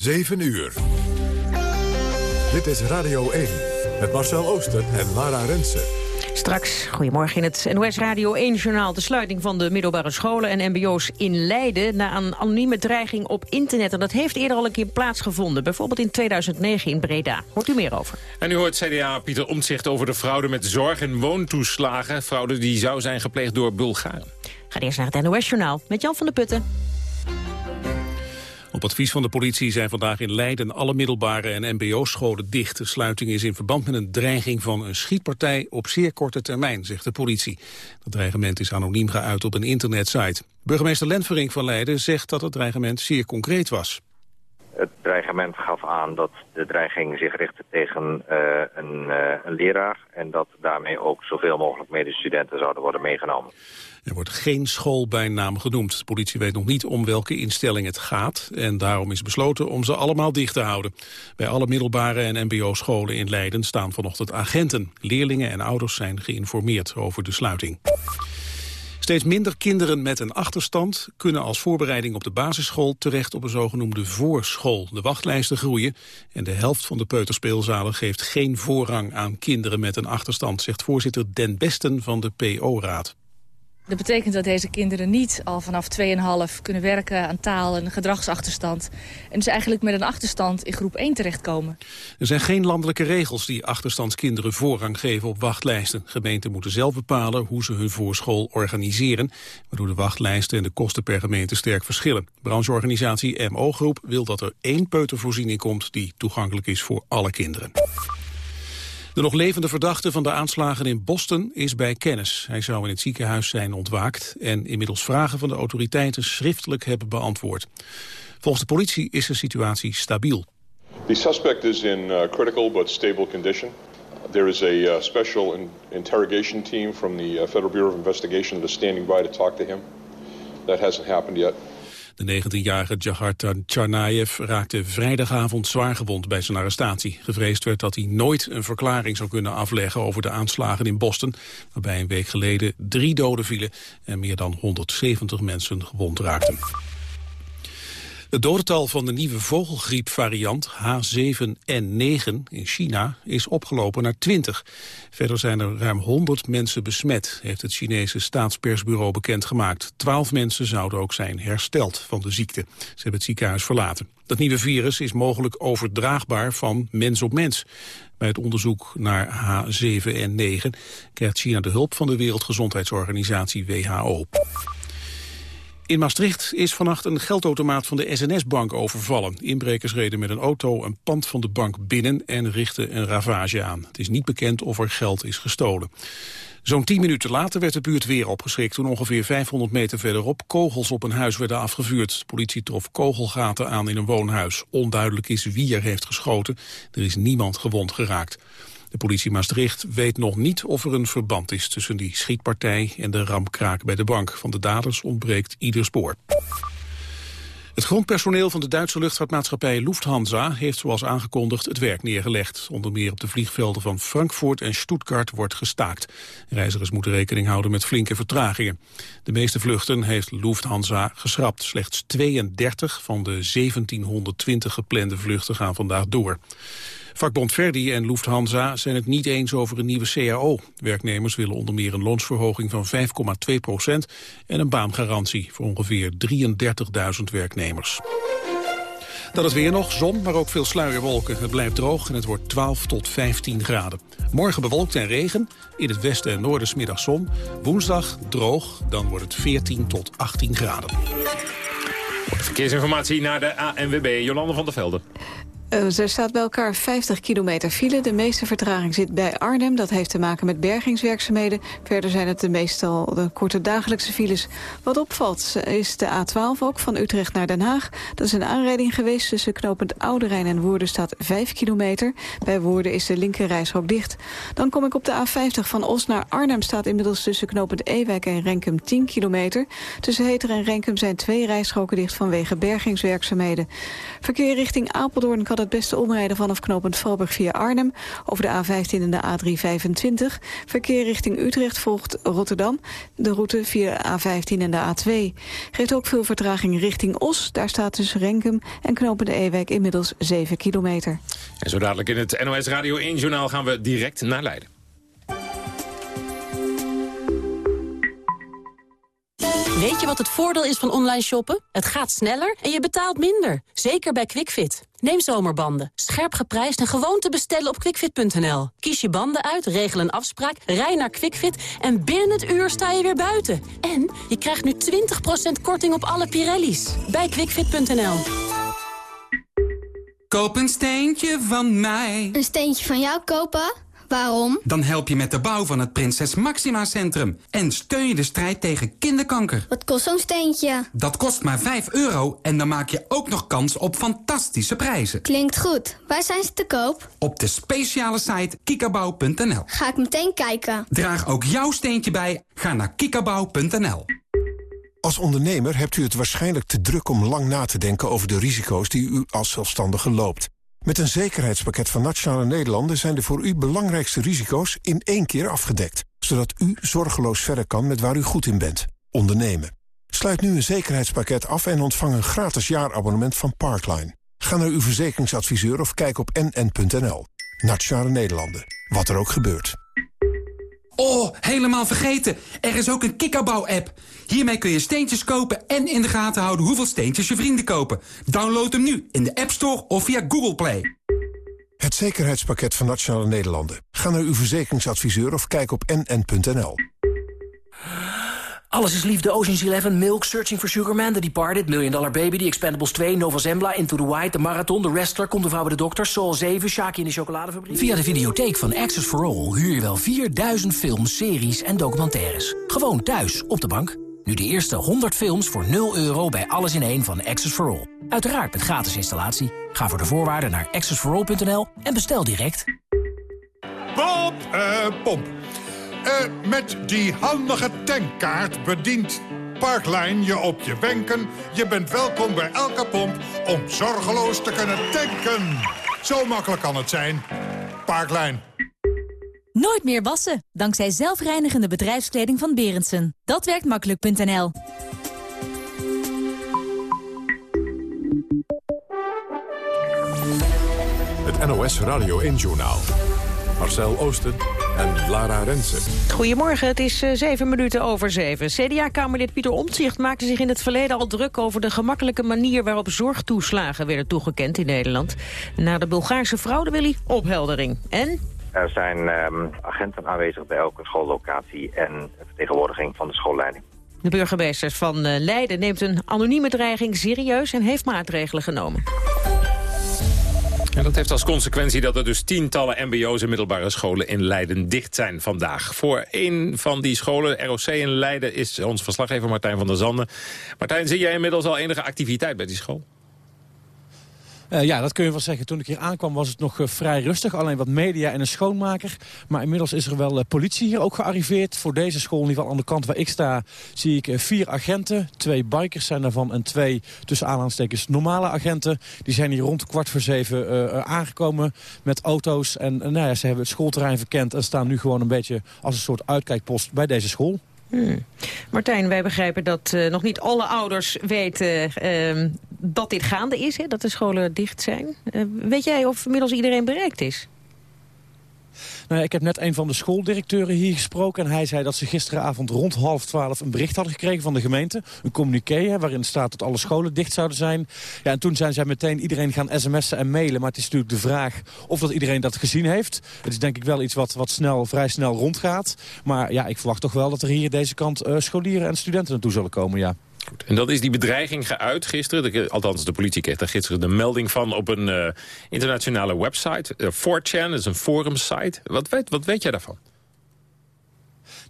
7 uur. Dit is Radio 1 met Marcel Ooster en Lara Rensen. Straks, goedemorgen in het NOS Radio 1-journaal... de sluiting van de middelbare scholen en mbo's in Leiden... na een anonieme dreiging op internet. En dat heeft eerder al een keer plaatsgevonden. Bijvoorbeeld in 2009 in Breda. Hoort u meer over. En u hoort CDA Pieter Omtzigt over de fraude met zorg- en woontoeslagen. Fraude die zou zijn gepleegd door Bulgaren. Ga eerst naar het NOS-journaal met Jan van der Putten. Op advies van de politie zijn vandaag in Leiden alle middelbare en mbo-scholen dicht. De sluiting is in verband met een dreiging van een schietpartij op zeer korte termijn, zegt de politie. Dat dreigement is anoniem geuit op een internetsite. Burgemeester Lenvering van Leiden zegt dat het dreigement zeer concreet was. Het dreigement gaf aan dat de dreiging zich richtte tegen uh, een, uh, een leraar... en dat daarmee ook zoveel mogelijk medestudenten zouden worden meegenomen. Er wordt geen school bij naam genoemd. De politie weet nog niet om welke instelling het gaat... en daarom is besloten om ze allemaal dicht te houden. Bij alle middelbare en mbo-scholen in Leiden staan vanochtend agenten. Leerlingen en ouders zijn geïnformeerd over de sluiting. Steeds minder kinderen met een achterstand kunnen als voorbereiding op de basisschool terecht op een zogenoemde voorschool. De wachtlijsten groeien en de helft van de peuterspeelzalen geeft geen voorrang aan kinderen met een achterstand, zegt voorzitter Den Besten van de PO-raad. Dat betekent dat deze kinderen niet al vanaf 2,5 kunnen werken aan taal en gedragsachterstand. En dus eigenlijk met een achterstand in groep 1 terechtkomen. Er zijn geen landelijke regels die achterstandskinderen voorrang geven op wachtlijsten. Gemeenten moeten zelf bepalen hoe ze hun voorschool organiseren, waardoor de wachtlijsten en de kosten per gemeente sterk verschillen. Brancheorganisatie MO Groep wil dat er één peutervoorziening komt die toegankelijk is voor alle kinderen. De nog levende verdachte van de aanslagen in Boston is bij kennis. Hij zou in het ziekenhuis zijn ontwaakt en inmiddels vragen van de autoriteiten schriftelijk hebben beantwoord. Volgens de politie is de situatie stabiel. The suspect is in uh, critical but stable condition. There is a uh, special in interrogation team from the uh, Federal Bureau of Investigation that is standing by to talk to him. That hasn't happened yet. De 19-jarige Jahar Tsarnaev raakte vrijdagavond zwaargewond bij zijn arrestatie. Gevreesd werd dat hij nooit een verklaring zou kunnen afleggen over de aanslagen in Boston, waarbij een week geleden drie doden vielen en meer dan 170 mensen gewond raakten. Het dodental van de nieuwe vogelgriepvariant H7N9 in China is opgelopen naar 20. Verder zijn er ruim 100 mensen besmet, heeft het Chinese staatspersbureau bekendgemaakt. 12 mensen zouden ook zijn hersteld van de ziekte. Ze hebben het ziekenhuis verlaten. Dat nieuwe virus is mogelijk overdraagbaar van mens op mens. Bij het onderzoek naar H7N9 krijgt China de hulp van de Wereldgezondheidsorganisatie WHO. In Maastricht is vannacht een geldautomaat van de SNS-bank overvallen. Inbrekers reden met een auto een pand van de bank binnen en richtten een ravage aan. Het is niet bekend of er geld is gestolen. Zo'n tien minuten later werd de buurt weer opgeschrikt... toen ongeveer 500 meter verderop kogels op een huis werden afgevuurd. De politie trof kogelgaten aan in een woonhuis. Onduidelijk is wie er heeft geschoten. Er is niemand gewond geraakt. De politie Maastricht weet nog niet of er een verband is tussen die schietpartij en de ramkraak bij de bank. Van de daders ontbreekt ieder spoor. Het grondpersoneel van de Duitse luchtvaartmaatschappij Lufthansa heeft zoals aangekondigd het werk neergelegd. Onder meer op de vliegvelden van Frankfurt en Stuttgart wordt gestaakt. Reizigers moeten rekening houden met flinke vertragingen. De meeste vluchten heeft Lufthansa geschrapt. Slechts 32 van de 1720 geplande vluchten gaan vandaag door. Vakbond Verdi en Lufthansa zijn het niet eens over een nieuwe CAO. Werknemers willen onder meer een loonsverhoging van 5,2 procent... en een baangarantie voor ongeveer 33.000 werknemers. Dan het weer nog, zon, maar ook veel sluierwolken. Het blijft droog en het wordt 12 tot 15 graden. Morgen bewolkt en regen, in het westen en noorden smiddag zon. Woensdag droog, dan wordt het 14 tot 18 graden. Verkeersinformatie naar de ANWB, Jolande van der Velde. Er staat bij elkaar 50 kilometer file. De meeste vertraging zit bij Arnhem. Dat heeft te maken met bergingswerkzaamheden. Verder zijn het de meestal de korte dagelijkse files. Wat opvalt is de A12 ook van Utrecht naar Den Haag. Dat is een aanrijding geweest tussen knooppunt Oude Rijn en Woerden staat 5 kilometer. Bij Woerden is de linkerrijstrook dicht. Dan kom ik op de A50 van Os naar Arnhem staat inmiddels tussen knooppunt Ewijk en Renkum 10 kilometer. Tussen Heter en Renkum zijn twee rijstroken dicht vanwege bergingswerkzaamheden. Verkeer richting Apeldoorn kan het beste omrijden vanaf knooppunt Valburg via Arnhem... over de A15 en de A325. Verkeer richting Utrecht volgt Rotterdam. De route via de A15 en de A2. Geeft ook veel vertraging richting Os. Daar staat tussen Renkum en knooppunt Ewijk inmiddels 7 kilometer. En zo dadelijk in het NOS Radio 1-journaal gaan we direct naar Leiden. Weet je wat het voordeel is van online shoppen? Het gaat sneller en je betaalt minder. Zeker bij QuickFit. Neem zomerbanden. Scherp geprijsd en gewoon te bestellen op quickfit.nl. Kies je banden uit, regel een afspraak, rij naar QuickFit... en binnen het uur sta je weer buiten. En je krijgt nu 20% korting op alle Pirelli's. Bij quickfit.nl. Koop een steentje van mij. Een steentje van jou kopen? Waarom? Dan help je met de bouw van het Prinses Maxima Centrum. En steun je de strijd tegen kinderkanker. Wat kost zo'n steentje? Dat kost maar 5 euro en dan maak je ook nog kans op fantastische prijzen. Klinkt goed. Waar zijn ze te koop? Op de speciale site kikabouw.nl. Ga ik meteen kijken. Draag ook jouw steentje bij. Ga naar kikabouw.nl. Als ondernemer hebt u het waarschijnlijk te druk om lang na te denken over de risico's die u als zelfstandige loopt. Met een zekerheidspakket van Nationale Nederlanden zijn de voor u belangrijkste risico's in één keer afgedekt. Zodat u zorgeloos verder kan met waar u goed in bent. Ondernemen. Sluit nu een zekerheidspakket af en ontvang een gratis jaarabonnement van Parkline. Ga naar uw verzekeringsadviseur of kijk op nn.nl. Nationale Nederlanden. Wat er ook gebeurt. Oh, helemaal vergeten. Er is ook een Kikkerbouw-app. Hiermee kun je steentjes kopen en in de gaten houden hoeveel steentjes je vrienden kopen. Download hem nu in de App Store of via Google Play. Het zekerheidspakket van Nationale Nederlanden. Ga naar uw verzekeringsadviseur of kijk op nn.nl. Alles is liefde, Ocean's Eleven, Milk, Searching for Sugar Man, The Departed, Million Dollar Baby, The Expendables 2, Nova Zembla, Into the White, The Marathon, The Wrestler, Komt de Vrouw bij de Dokter, Soul 7, Shaki in de Chocoladefabriek. Via de videotheek van Access for All huur je wel 4000 films, series en documentaires. Gewoon thuis, op de bank. Nu de eerste 100 films voor 0 euro bij Alles in één van Access for All. Uiteraard met gratis installatie. Ga voor de voorwaarden naar accessforall.nl en bestel direct. Bob, eh, pomp. Eh, met die handige tankkaart bedient Parklijn je op je wenken. Je bent welkom bij elke pomp om zorgeloos te kunnen tanken. Zo makkelijk kan het zijn. Parklijn. Nooit meer wassen, dankzij zelfreinigende bedrijfskleding van Berendsen. Dat werkt makkelijk.nl. Het NOS Radio 1-journaal. Marcel Oosten en Lara Rensen. Goedemorgen, het is uh, zeven minuten over zeven. CDA-kamerlid Pieter Omtzigt maakte zich in het verleden al druk... over de gemakkelijke manier waarop zorgtoeslagen werden toegekend in Nederland. Na de Bulgaarse fraude wil hij opheldering. En er zijn um, agenten aanwezig bij elke schoollocatie en vertegenwoordiging van de schoolleiding. De burgemeester van uh, Leiden neemt een anonieme dreiging serieus en heeft maatregelen genomen. En dat heeft als consequentie dat er dus tientallen mbo's en middelbare scholen in Leiden dicht zijn vandaag. Voor een van die scholen, ROC in Leiden, is ons verslaggever Martijn van der Zanden. Martijn, zie jij inmiddels al enige activiteit bij die school? Uh, ja, dat kun je wel zeggen. Toen ik hier aankwam was het nog uh, vrij rustig. Alleen wat media en een schoonmaker. Maar inmiddels is er wel uh, politie hier ook gearriveerd. Voor deze school, in ieder geval aan de kant waar ik sta... zie ik vier agenten. Twee bikers zijn daarvan en twee tussen aanhalingstekens normale agenten. Die zijn hier rond kwart voor zeven aangekomen met auto's. En nou ja, ze hebben het schoolterrein verkend... en staan nu gewoon een beetje als een soort uitkijkpost bij deze school. Hmm. Martijn, wij begrijpen dat nog niet alle ouders weten uh, dat dit gaande is, hè, dat de scholen dicht zijn. Uh, weet jij of inmiddels iedereen bereikt is? Nou, ik heb net een van de schooldirecteuren hier gesproken... en hij zei dat ze gisteravond rond half twaalf een bericht hadden gekregen van de gemeente. Een communiqué waarin staat dat alle scholen dicht zouden zijn. Ja, en toen zijn zij meteen iedereen gaan sms'en en mailen. Maar het is natuurlijk de vraag of dat iedereen dat gezien heeft. Het is denk ik wel iets wat, wat snel, vrij snel rondgaat. Maar ja, ik verwacht toch wel dat er hier deze kant uh, scholieren en studenten naartoe zullen komen, ja. Goed. En dan is die bedreiging geuit gisteren. Althans, de politie kreeg daar gisteren de melding van op een uh, internationale website. Uh, 4chan, dat is een forumsite. Wat weet, wat weet jij daarvan?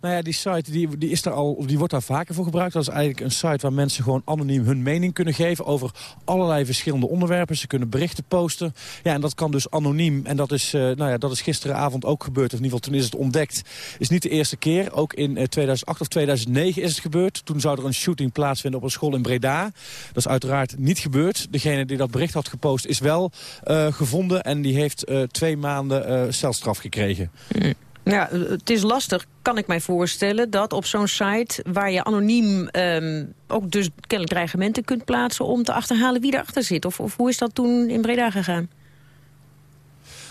Nou ja, die site die, die, is er al, die wordt daar vaker voor gebruikt. Dat is eigenlijk een site waar mensen gewoon anoniem hun mening kunnen geven... over allerlei verschillende onderwerpen. Ze kunnen berichten posten. Ja, en dat kan dus anoniem. En dat is, uh, nou ja, dat is gisteravond ook gebeurd. Of in ieder geval toen is het ontdekt. Is niet de eerste keer. Ook in uh, 2008 of 2009 is het gebeurd. Toen zou er een shooting plaatsvinden op een school in Breda. Dat is uiteraard niet gebeurd. Degene die dat bericht had gepost is wel uh, gevonden. En die heeft twee maanden celstraf gekregen. Mm. Ja, het is lastig, kan ik mij voorstellen, dat op zo'n site... waar je anoniem um, ook dus kennelijk dreigementen kunt plaatsen... om te achterhalen wie erachter zit. Of, of hoe is dat toen in Breda gegaan?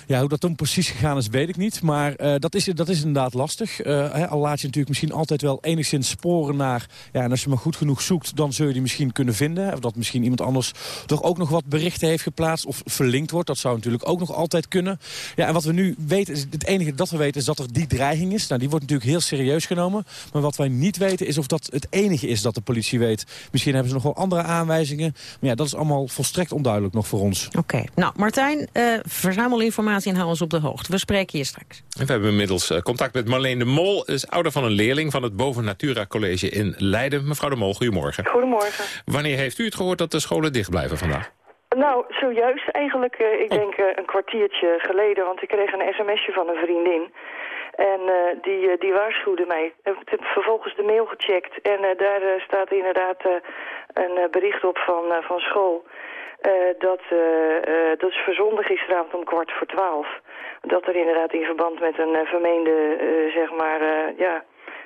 Ja, hoe dat toen precies gegaan is, weet ik niet. Maar uh, dat, is, dat is inderdaad lastig. Uh, hè, al laat je natuurlijk misschien altijd wel enigszins sporen naar... Ja, en als je maar goed genoeg zoekt, dan zul je die misschien kunnen vinden. Of dat misschien iemand anders toch ook nog wat berichten heeft geplaatst... of verlinkt wordt. Dat zou natuurlijk ook nog altijd kunnen. Ja, en wat we nu weten, is, het enige dat we weten is dat er die dreiging is. Nou, die wordt natuurlijk heel serieus genomen. Maar wat wij niet weten is of dat het enige is dat de politie weet. Misschien hebben ze nog wel andere aanwijzingen. Maar ja, dat is allemaal volstrekt onduidelijk nog voor ons. Oké. Nou, Martijn, uh, verzamel informatie en hou ons op de hoogte. We spreken je straks. En we hebben inmiddels uh, contact met Marleen de Mol. is ouder van een leerling van het Boven Natura College in Leiden. Mevrouw de Mol, goedemorgen. Goedemorgen. Wanneer heeft u het gehoord dat de scholen dicht blijven vandaag? Nou, zojuist eigenlijk, uh, ik oh. denk uh, een kwartiertje geleden, want ik kreeg een sms'je van een vriendin. En uh, die, die waarschuwde mij. Ik heb vervolgens de mail gecheckt en daar staat inderdaad een bericht op van, van school. Uh, dat, uh, uh, dat is verzonden gisteravond om kwart voor twaalf. Dat er inderdaad in verband met een vermeende, zeg maar, ja,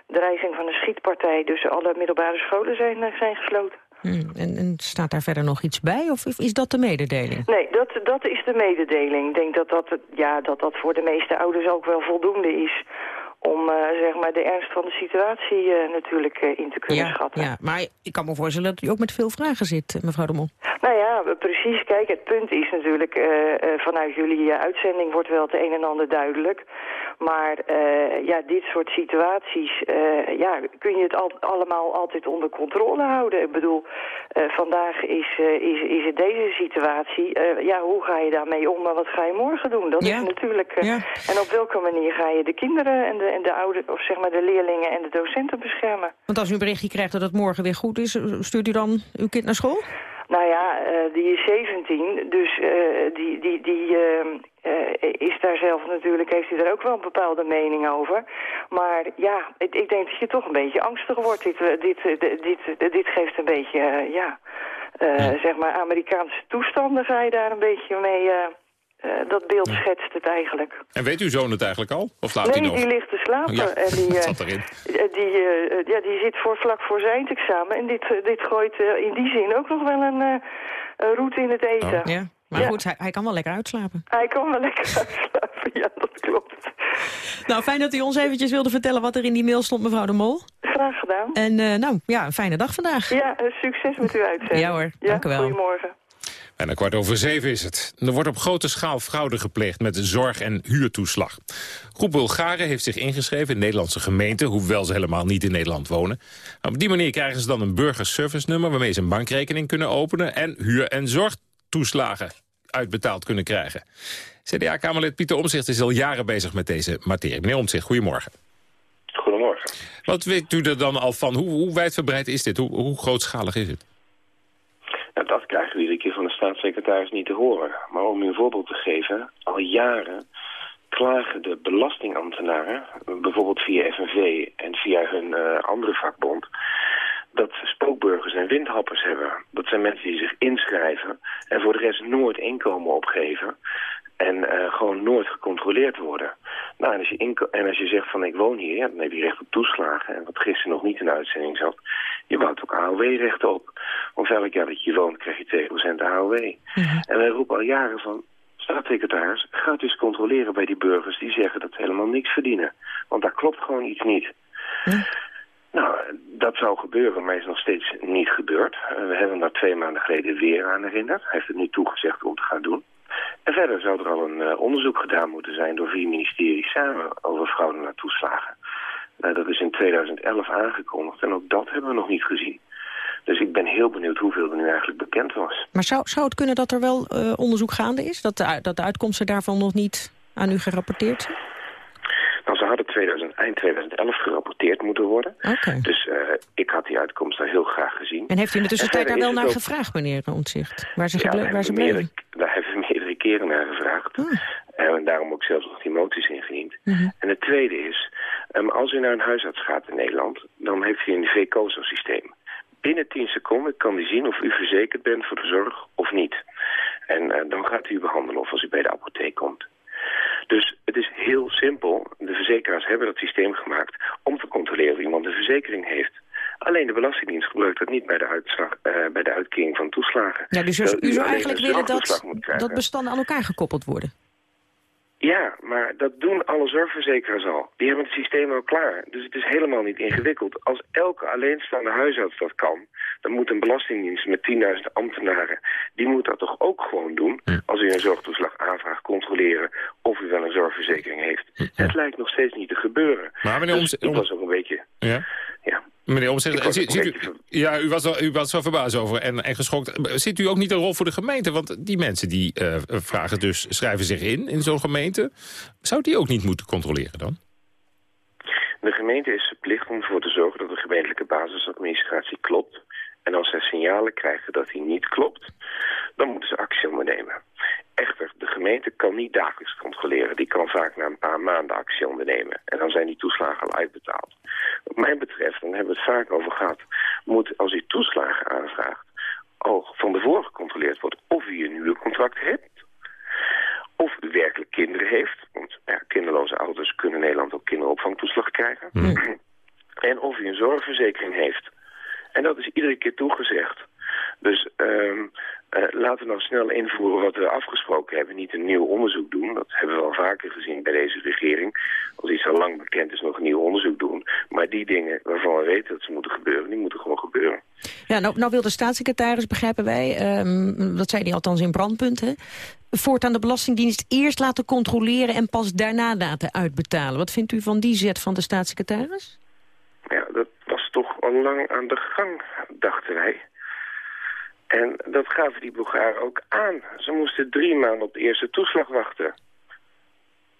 dreiging van een schietpartij... dus alle middelbare scholen zijn, zijn gesloten. Hmm, en, en, staat daar verder nog iets bij, of is dat de mededeling? Nee, dat, dat is de mededeling. Ik denk dat dat, ja, dat dat voor de meeste ouders ook wel voldoende is om uh, zeg maar de ernst van de situatie uh, natuurlijk uh, in te kunnen ja, schatten. Ja, maar ik kan me voorstellen dat u ook met veel vragen zit, mevrouw de Mol. Nou ja, precies. Kijk, het punt is natuurlijk, vanuit jullie uitzending wordt wel het een en ander duidelijk. Maar ja, dit soort situaties, ja, kun je het al, allemaal altijd onder controle houden. Ik bedoel, vandaag is, is, is het deze situatie. ja, hoe ga je daarmee om en wat ga je morgen doen? Dat ja. is natuurlijk... Ja. En op welke manier ga je de kinderen en de en de oude, of zeg maar de leerlingen en de docenten beschermen. Want als u een berichtje krijgt dat het morgen weer goed is, stuurt u dan uw kind naar school? Nou ja, uh, die is 17, dus uh, die, die, die uh, is daar zelf natuurlijk, heeft hij er ook wel een bepaalde mening over. Maar ja, ik, ik denk dat je toch een beetje angstig wordt. Dit, dit, dit, dit, dit geeft een beetje, ja, ja, zeg maar Amerikaanse toestanden ga je daar een beetje mee uh, dat beeld schetst het eigenlijk. En weet uw zoon het eigenlijk al? Of laat nee, hij nog? die ligt te slapen. Ja, en die, uh, zat erin. Die, uh, ja, die zit voor, vlak voor zijn eindexamen. En dit, dit gooit in die zin ook nog wel een, een route in het eten. Oh. Ja, maar ja. goed, hij, hij, kan wel lekker uitslapen. Hij kan wel lekker uitslapen, ja, dat klopt. Nou, fijn dat u ons eventjes wilde vertellen wat er in die mail stond, mevrouw de Mol. Graag gedaan. En nou, ja, een fijne dag vandaag. Ja, succes met uw uitzending. Ja hoor, ja, dank u wel. Goedemorgen. Bijna kwart over zeven is het. Er wordt op grote schaal fraude gepleegd met zorg- en huurtoeslag. Groep Bulgaren heeft zich ingeschreven in Nederlandse gemeenten... hoewel ze helemaal niet in Nederland wonen. op die manier krijgen ze dan een burgerservice nummer... waarmee ze een bankrekening kunnen openen... en huur- en zorgtoeslagen uitbetaald kunnen krijgen. CDA-Kamerlid Pieter Omzicht is al jaren bezig met deze materie. Meneer Omzicht, goedemorgen. Goedemorgen. Wat weet u er dan al van? Hoe, hoe wijdverbreid is dit? Hoe, hoe grootschalig is het? Krijgen we iedere keer van de staatssecretaris niet te horen. Maar om u een voorbeeld te geven, al jaren klagen de belastingambtenaren, bijvoorbeeld via FNV en via hun uh, andere vakbond, dat spookburgers en windhappers hebben. Dat zijn mensen die zich inschrijven en voor de rest nooit inkomen opgeven en uh, gewoon nooit gecontroleerd worden. Nou, en als, je en als je zegt van ik woon hier, ja, dan heb je recht op toeslagen. En wat gisteren nog niet in de uitzending zat, je bouwt ook AOW-rechten op. Of elk jaar dat je woont krijg je 2% AOW. Mm -hmm. En wij roepen al jaren van, staatssecretaris, gaat eens controleren bij die burgers die zeggen dat ze helemaal niks verdienen. Want daar klopt gewoon iets niet. Mm. Nou, dat zou gebeuren, maar is nog steeds niet gebeurd. Uh, we hebben daar twee maanden geleden weer aan herinnerd. Hij heeft het nu toegezegd om te gaan doen. En verder zou er al een uh, onderzoek gedaan moeten zijn door vier ministeries samen over fraude naar toeslagen. Nou, dat is in 2011 aangekondigd en ook dat hebben we nog niet gezien. Dus ik ben heel benieuwd hoeveel er nu eigenlijk bekend was. Maar zou, zou het kunnen dat er wel uh, onderzoek gaande is? Dat de, dat de uitkomsten daarvan nog niet aan u gerapporteerd zijn? Nou, ze hadden 2011 eind 2011 gerapporteerd moeten worden. Oké. Dus uh, ik had die uitkomst daar heel graag gezien. En heeft u in de tussentijd daar wel naar ook... gevraagd, meneer Omtzigt? Waar ze, ja, waar ze bleven? Meerdere, daar keren naar gevraagd. Oh. En daarom ook zelfs nog die moties ingediend. Mm -hmm. En het tweede is, um, als u naar een huisarts gaat in Nederland... dan heeft u een VCOSO-systeem. Binnen 10 seconden kan hij zien of u verzekerd bent voor de zorg of niet. En uh, dan gaat u behandelen of als u bij de apotheek komt. Dus het is heel simpel. De verzekeraars hebben dat systeem gemaakt om te controleren of iemand een verzekering heeft. Alleen de Belastingdienst gebruikt dat niet bij de, uitslag, uh, bij de uitkering van toeslagen. Ja, dus u, u zou eigenlijk willen dat, dat bestanden aan elkaar gekoppeld worden? Ja, maar dat doen alle zorgverzekeraars al. Die hebben het systeem al klaar. Dus het is helemaal niet ingewikkeld. Als elke alleenstaande huisarts dat kan... dan moet een belastingdienst met 10.000 ambtenaren... die moet dat toch ook gewoon doen... als u een zorgtoeslag aanvraagt, controleren... of u wel een zorgverzekering heeft. Het lijkt nog steeds niet te gebeuren. Maar meneer dus ik was ook een beetje... Ja? Ja. Meneer Omtzigt, u, ja, u was, er, u was er verbaasd over en, en geschokt. Ziet u ook niet een rol voor de gemeente? Want die mensen die uh, vragen dus, schrijven zich in, in zo'n gemeente. Zou die ook niet moeten controleren dan? De gemeente is verplicht om ervoor te zorgen dat de gemeentelijke basisadministratie klopt. En als zij signalen krijgen dat die niet klopt, dan moeten ze actie ondernemen. Echter, de gemeente kan niet dagelijks controleren. Die kan vaak na een paar maanden actie ondernemen. En dan zijn die toeslagen al uitbetaald. Wat mij betreft, en daar hebben we het vaak over gehad... moet als u toeslagen aanvraagt... al van tevoren gecontroleerd wordt of u een huurcontract hebt... of u werkelijk kinderen heeft. Want ja, kinderloze ouders kunnen in Nederland ook kinderopvangtoeslag krijgen. Hmm. En of u een zorgverzekering heeft. En dat is iedere keer toegezegd. Dus um, uh, laten we nou snel invoeren wat we afgesproken hebben. Niet een nieuw onderzoek doen. Dat hebben we al vaker gezien bij deze regering. Als iets al lang bekend is, nog een nieuw onderzoek doen. Maar die dingen waarvan we weten dat ze moeten gebeuren, die moeten gewoon gebeuren. Ja, nou, nou wil de staatssecretaris, begrijpen wij, um, dat zei hij althans in brandpunten... voortaan de Belastingdienst eerst laten controleren en pas daarna laten uitbetalen. Wat vindt u van die zet van de staatssecretaris? Ja, dat was toch al lang aan de gang, dachten wij. En dat gaven die Bulgaren ook aan. Ze moesten drie maanden op de eerste toeslag wachten.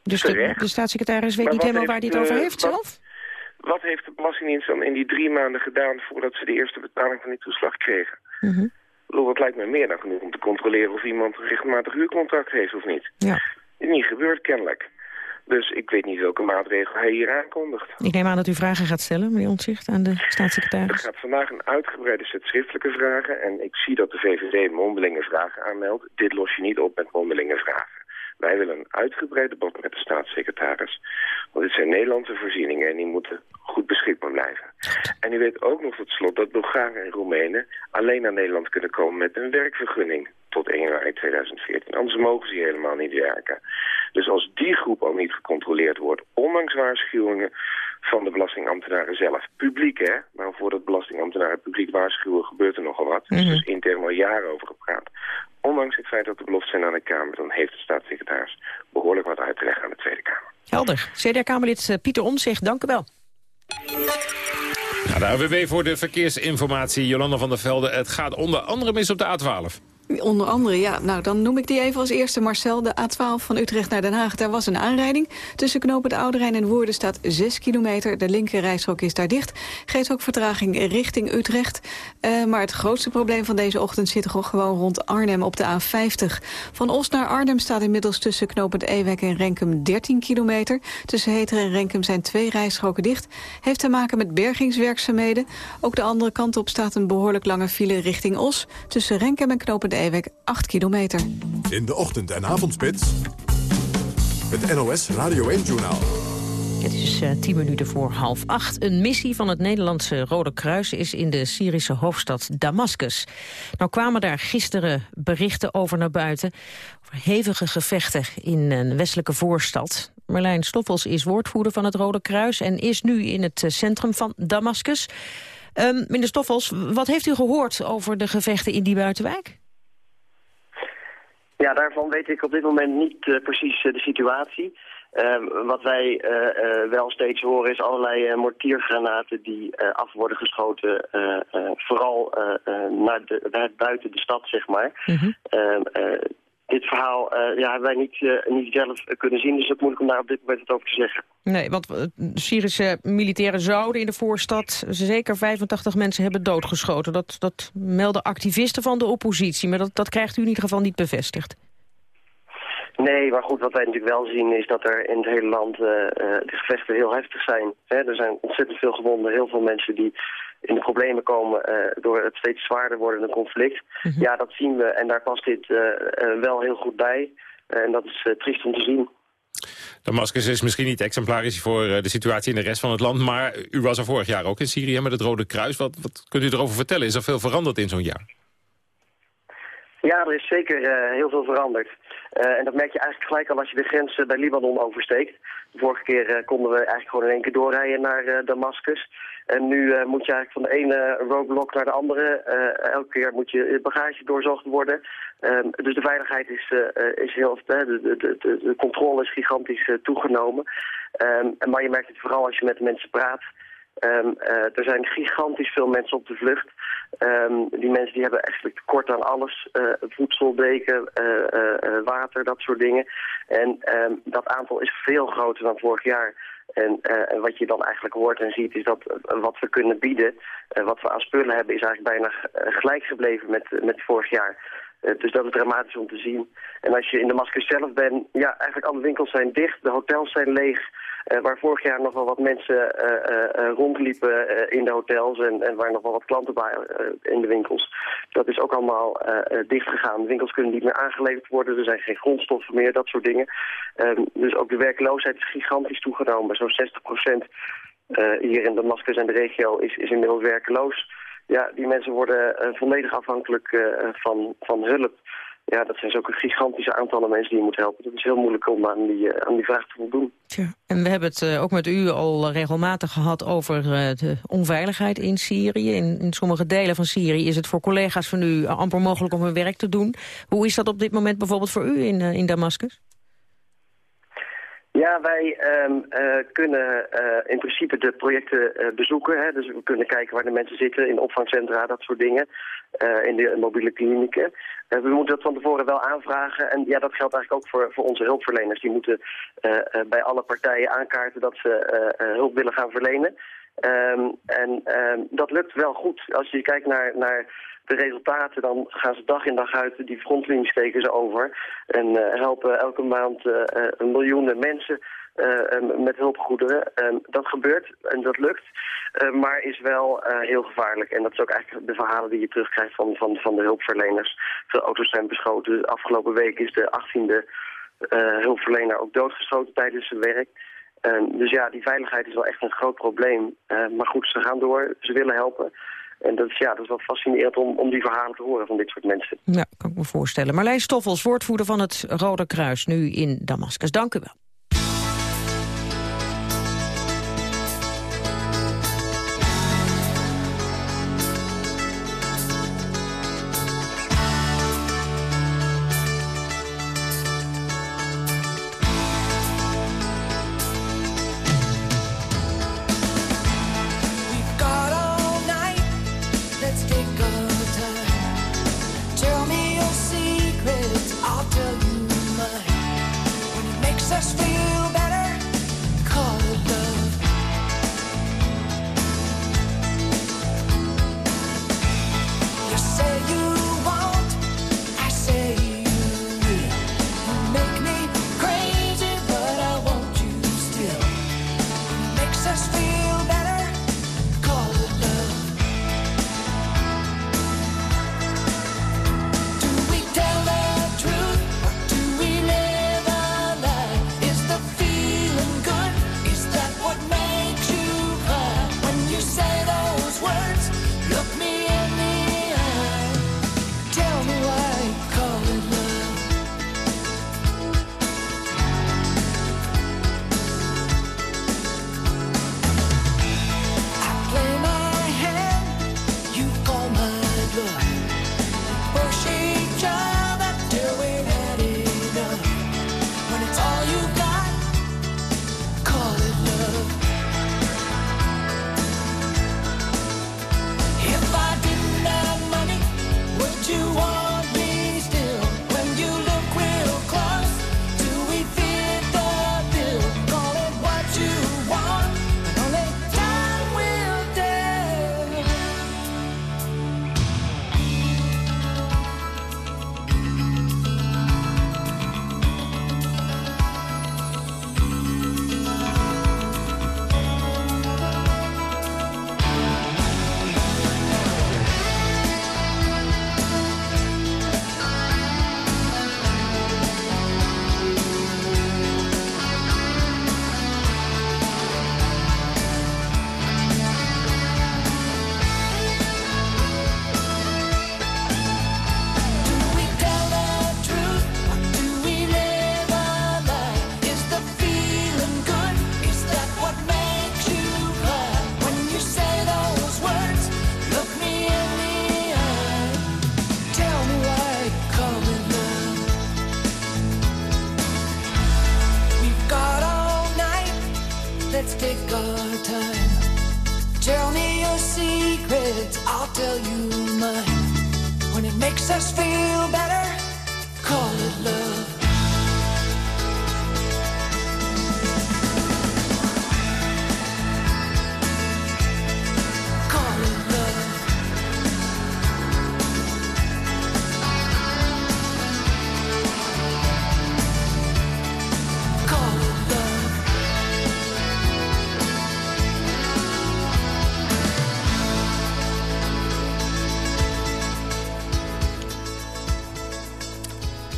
Dus de, de, staatssecretaris weet maar niet helemaal waar hij het over de, heeft wat, zelf? Wat heeft de Belastingdienst dan in die drie maanden gedaan... voordat ze de eerste betaling van die toeslag kregen? Mm -hmm. Dat lijkt me meer dan genoeg om te controleren... of iemand een regelmatig huurcontract heeft of niet. Ja. Is niet gebeurd kennelijk. Dus ik weet niet welke maatregel hij hier aankondigt. Ik neem aan dat u vragen gaat stellen, meneer Ontzicht, aan de staatssecretaris. Er gaat vandaag een uitgebreide set schriftelijke vragen. En ik zie dat de VVD mondelinge vragen aanmeldt. Dit los je niet op met mondelinge vragen. Wij willen een uitgebreid debat met de staatssecretaris. Want dit zijn Nederlandse voorzieningen en die moeten goed beschikbaar blijven. En u weet ook nog tot slot dat Bulgaren en Roemenen alleen naar Nederland kunnen komen met een werkvergunning tot 1 januari 2014. Anders mogen ze hier helemaal niet werken. Dus als die groep al niet gecontroleerd wordt, ondanks waarschuwingen van de belastingambtenaren zelf. Publiek, hè? Maar voordat belastingambtenaren publiek waarschuwen, gebeurt er nogal wat. Mm -hmm. Dus intern al jaren over gepraat. Ondanks het feit dat de beloften zijn aan de Kamer... dan heeft de staatssecretaris behoorlijk wat uit te leggen aan de Tweede Kamer. Helder. CDA-Kamerlid Pieter Omtzigt, dank u wel. Nou, de AWB voor de verkeersinformatie, Jolanda van der Velde. Het gaat onder andere mis op de A12. Onder andere, ja. Nou, dan noem ik die even als eerste, Marcel. De A12 van Utrecht naar Den Haag. Daar was een aanrijding. Tussen knopen de Ouderijn en Woerden staat 6 kilometer. De linkerrijstrook is daar dicht. Geeft ook vertraging richting Utrecht. Uh, maar het grootste probleem van deze ochtend zit toch gewoon rond Arnhem op de A50. Van Os naar Arnhem staat inmiddels tussen knopend Ewek en Renkum 13 kilometer. Tussen Heter en Renkum zijn twee rijstroken dicht. Heeft te maken met bergingswerkzaamheden. Ook de andere kant op staat een behoorlijk lange file richting Os. Tussen Renkum en knopend Ewek 8 kilometer. In de ochtend- en avondspits. Het NOS Radio 1-journaal. Het is uh, tien minuten voor half acht. Een missie van het Nederlandse Rode Kruis is in de Syrische hoofdstad Damascus. Nou kwamen daar gisteren berichten over naar buiten... over hevige gevechten in een westelijke voorstad. Marlijn Stoffels is woordvoerder van het Rode Kruis... en is nu in het centrum van Damascus. Um, meneer Stoffels, wat heeft u gehoord over de gevechten in die buitenwijk? Ja, daarvan weet ik op dit moment niet uh, precies uh, de situatie. Uh, wat wij uh, wel steeds horen is allerlei mortiergranaten die af worden geschoten. vooral naar, de, naar buiten de stad, zeg maar. Mm -hmm. Dit verhaal eh, ja, hebben wij niet, eh, niet zelf kunnen zien. Dus het is moeilijk om daar op dit moment wat over te zeggen. Nee, want eh, Syrische militairen zouden in de voorstad zeker 85 mensen hebben doodgeschoten. Dat, dat melden activisten van de oppositie, maar dat, dat krijgt u in ieder geval niet bevestigd. Nee, maar goed, wat wij natuurlijk wel zien is dat er in het hele land de gevechten heel heftig zijn. Er zijn ontzettend veel gewonden, heel veel mensen die in de problemen komen door het steeds zwaarder wordende conflict. Ja, dat zien we en daar past dit wel heel goed bij. en dat is triest om te zien. Damascus is misschien niet exemplarisch voor de situatie in de rest van het land... maar u was er vorig jaar ook in Syrië met het Rode Kruis. Wat, wat kunt u erover vertellen? Is er veel veranderd in zo'n jaar? Ja, er is zeker uh, heel veel veranderd. Uh, en dat merk je eigenlijk gelijk al als je de grens uh, bij Libanon oversteekt. De vorige keer konden we eigenlijk gewoon in één keer doorrijden naar Damascus. En nu moet je eigenlijk van de ene roadblock naar de andere. elke keer moet je bagage doorzocht worden. Ehm, dus de veiligheid is, is heel... De, de, de, de, controle is gigantisch toegenomen. Um, maar je merkt het vooral als je met mensen praat... Uh, er zijn gigantisch veel mensen op de vlucht. Die mensen die hebben eigenlijk tekort aan alles. Voedsel, deken, water, dat soort dingen. En dat aantal is veel groter dan vorig jaar. En, en, wat je dan eigenlijk hoort en ziet is dat wat we kunnen bieden, wat we aan spullen hebben, is eigenlijk bijna gelijk gebleven met, met vorig jaar. Dus dat is dramatisch om te zien. En als je in de masker zelf bent, ja, eigenlijk alle winkels zijn dicht, de hotels zijn leeg. Uh, waar vorig jaar nog wel wat mensen uh, rondliepen in de hotels en, en, waar nog wel wat klanten waren in de winkels. Dat is ook allemaal dicht gegaan. De winkels kunnen niet meer aangeleverd worden, er zijn geen grondstoffen meer, dat soort dingen. Ehm, dus ook de werkloosheid is gigantisch toegenomen. Zo'n 60 procent hier in Damascus en de regio is, is inmiddels werkloos. Ja, die mensen worden volledig afhankelijk van, van hulp ja, dat zijn zulke gigantische aantallen mensen die je moet helpen. Dat is heel moeilijk om aan die, uh, aan die vraag te voldoen. Tja. En we hebben het ook met u al regelmatig gehad over de onveiligheid in Syrië. In, in, sommige delen van Syrië is het voor collega's van u amper mogelijk om hun werk te doen. Hoe is dat op dit moment bijvoorbeeld voor u in, in Damascus? Ja, wij um, uh, kunnen uh, in principe de projecten uh, bezoeken. Hè? Dus we kunnen kijken waar de mensen zitten, in opvangcentra, dat soort dingen. in de mobiele klinieken. we moeten dat van tevoren wel aanvragen. En ja, dat geldt eigenlijk ook voor, voor onze hulpverleners. Die moeten bij alle partijen aankaarten dat ze hulp willen gaan verlenen. Um, en um, dat lukt wel goed. Als je kijkt naar... naar de resultaten, dan gaan ze dag in dag uit die frontlinie steken ze over. En uh, helpen elke maand uh, uh, miljoenen mensen met hulpgoederen. dat gebeurt en dat lukt, maar is wel heel gevaarlijk. En dat is ook eigenlijk de verhalen die je terugkrijgt van, van, van de hulpverleners. Veel auto's zijn beschoten. Afgelopen week is de 18e hulpverlener ook doodgeschoten tijdens zijn werk. dus ja, die veiligheid is wel echt een groot probleem. maar goed, ze gaan door, ze willen helpen. En dat is, ja, dat is wel fascinerend om, om die verhalen te horen van dit soort mensen. Ja, kan ik me voorstellen. Marlijn Stoffels, woordvoerder van het Rode Kruis, nu in Damascus. Dank u wel.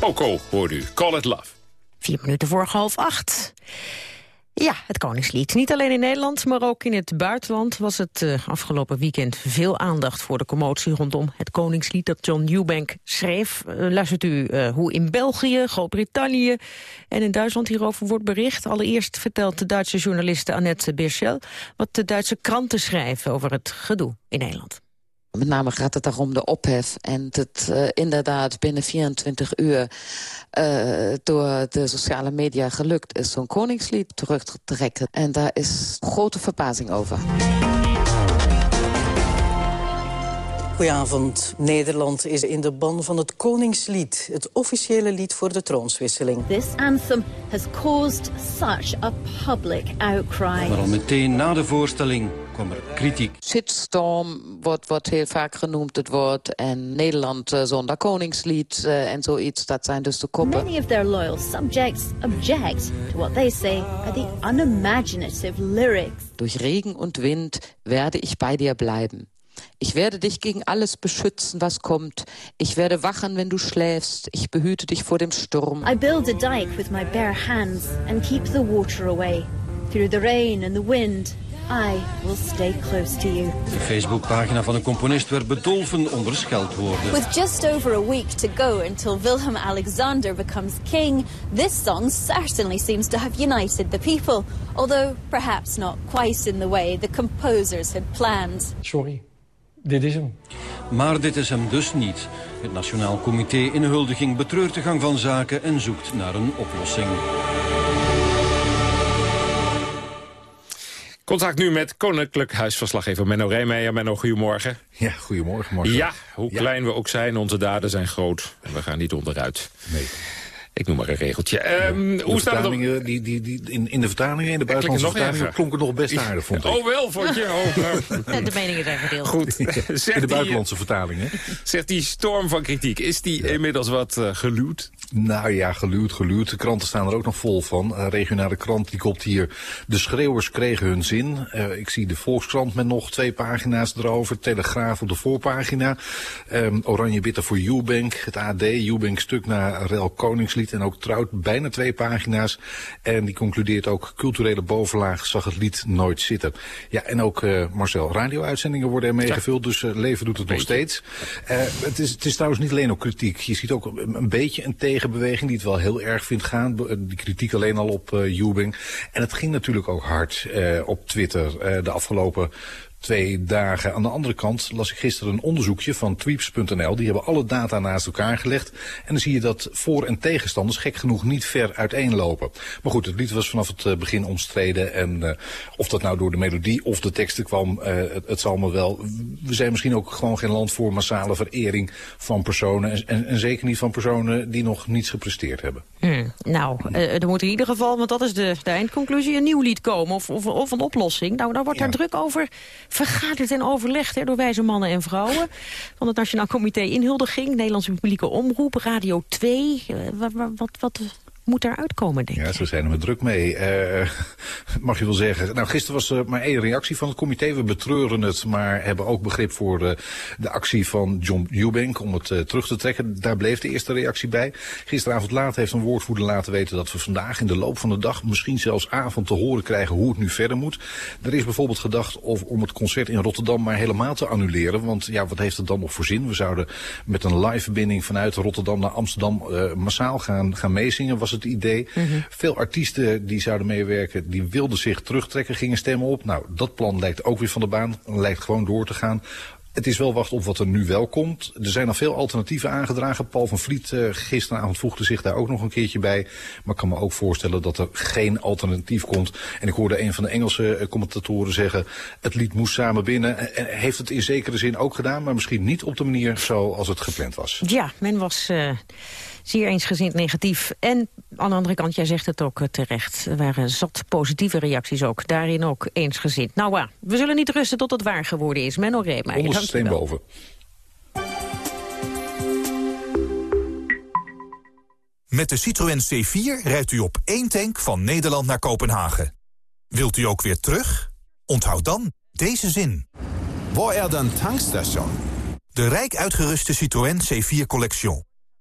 Poco hoort u. Call it love. Vier minuten voor half acht. Ja, het Koningslied. Niet alleen in Nederland, maar ook in het buitenland... was het eh, afgelopen weekend veel aandacht voor de commotie... rondom het Koningslied dat John Eubank schreef. Eh, luistert u eh, hoe in België, Groot-Brittannië en in Duitsland hierover wordt bericht. Allereerst vertelt de Duitse journaliste Annette Birschel... wat de Duitse kranten schrijven over het gedoe in Nederland. Met name gaat het daarom de ophef en het uh, inderdaad binnen 24 uur uh, door de sociale media gelukt is zo'n koningslied terug te trekken. En daar is grote verbazing over. Goedenavond. Nederland is in de ban van het Koningslied, het officiële lied voor de troonswisseling. This anthem has caused such a public outcry. Maar al meteen na de voorstelling kwam er kritiek. Shitstorm wordt, wordt heel vaak genoemd, het woord. En Nederland uh, zonder koningslied uh, en zoiets, dat zijn dus de koppen. Many of their loyal subjects object to what they say are the unimaginative lyrics. Durch Regen und Wind werde ich bei dir bleiben. Ich werde dich gegen alles beschützen, was kommt. Ich werde wachen, wenn du schläfst. Ich behüte dich vor dem Sturm. I build a dike with my bare hands and keep the water away. Through the rain and the wind, I will stay close to you. De Facebookpagina van een componist werd bedolven onder scheldwoorden. With just over a week to go until Wilhelm Alexander becomes king, this song certainly seems to have united the people, although perhaps not quite in the way the composers had planned. Sorry. Dit is hem. Maar dit is hem dus niet. Het Nationaal Comité Inhuldiging betreurt de gang van zaken en zoekt naar een oplossing. Contact nu met Koninklijk Huisverslaggever Menno Reemeijer. Menno, goedemorgen. Ja, goedemorgen Marcel. Ja, hoe ja. klein we ook zijn, onze daden zijn groot. En we gaan niet onderuit. Nee. Ik noem maar een regeltje. Um, hoe staat het op... die, die, die, in, in de vertalingen, in de buitenlandse vertalingen, klonk het nog best aardig, vond ik. Oh wel, vond je? Oh, de meningen zijn verdeeld. Goed. Ja, in de buitenlandse die, vertalingen. Zegt die storm van kritiek, is die ja. inmiddels wat uh, geluwd? Nou ja, geluwd, geluwd. De kranten staan er ook nog vol van. Uh, regionale krant die kopt hier. De schreeuwers kregen hun zin. Uh, ik zie de Volkskrant met nog twee pagina's erover. Telegraaf op de voorpagina. Um, Oranje bitter voor Eubank. Het AD, Eubank stuk naar Rel Koningslied. En ook Trout, bijna twee pagina's. En die concludeert ook culturele bovenlaag zag het lied nooit zitten. Ja, en ook uh, Marcel, radio-uitzendingen worden ermee ja. gevuld. Dus leven doet het nog steeds. het, is, het is trouwens niet alleen ook kritiek. Je ziet ook een, een beetje een tegen tegenbeweging die het wel heel erg vindt gaan. Die kritiek alleen al op Eubank. En het ging natuurlijk ook hard op Twitter de afgelopen twee dagen. Aan de andere kant las ik gisteren een onderzoekje van tweeps.nl. Die hebben alle data naast elkaar gelegd. En dan zie je dat voor- en tegenstanders gek genoeg niet ver uiteenlopen. Maar goed, het lied was vanaf het begin omstreden. En uh, of dat nou door de melodie of de teksten kwam, uh, het, het zal me wel. We zijn misschien ook gewoon geen land voor massale verering van personen. En, en, zeker niet van personen die nog niets gepresteerd hebben. Hmm, nou, uh, er moet in ieder geval, want dat is de, de eindconclusie, een nieuw lied komen. Of, of, of een oplossing. Nou, daar wordt ja. daar druk over vergaderd en overlegd door wijze mannen en vrouwen. Van het Nationaal Comité Inhuldiging, Nederlandse Publieke Omroep, Radio 2. Uh, wat, wat, wat moet daar uitkomen, denk ik? Ja, ze zijn er met druk mee. Uh, mag je wel zeggen. Nou, gisteren was er maar één reactie van het comité. We betreuren het, maar hebben ook begrip voor uh, de actie van John Eubank om het uh, terug te trekken. Daar bleef de eerste reactie bij. Gisteravond laat heeft een woordvoerder laten weten dat we vandaag in de loop van de dag, misschien zelfs avond, te horen krijgen hoe het nu verder moet. Er is bijvoorbeeld gedacht of, om het concert in Rotterdam maar helemaal te annuleren. Want ja, wat heeft het dan nog voor zin? We zouden met een live verbinding vanuit Rotterdam naar Amsterdam massaal gaan, gaan meezingen. Was het idee. Mm -hmm. Veel artiesten die zouden meewerken, die wilden zich terugtrekken, gingen stemmen op. Nou, dat plan lijkt ook weer van de baan, lijkt gewoon door te gaan. Het is wel wachten op wat er nu wel komt. Er zijn al veel alternatieven aangedragen. Paul van Vliet uh, gisteravond voegde zich daar ook nog een keertje bij. Maar ik kan me ook voorstellen dat er geen alternatief komt. En ik hoorde een van de Engelse commentatoren zeggen... het lied moest samen binnen. En heeft het in zekere zin ook gedaan, maar misschien niet op de manier zoals het gepland was. Ja, men was... Uh zeer eensgezind negatief. En aan de andere kant, jij zegt het ook terecht. Er waren zat positieve reacties ook. Daarin ook eensgezind. Nou, ja, we zullen niet rusten tot het waar geworden is. Menno Reema. Onderste steen boven. Met de Citroën C4 rijdt u op één tank van Nederland naar Kopenhagen. Wilt u ook weer terug? Onthoud dan deze zin. Waar er dan tankstation? De rijk uitgeruste Citroën C4 Collection.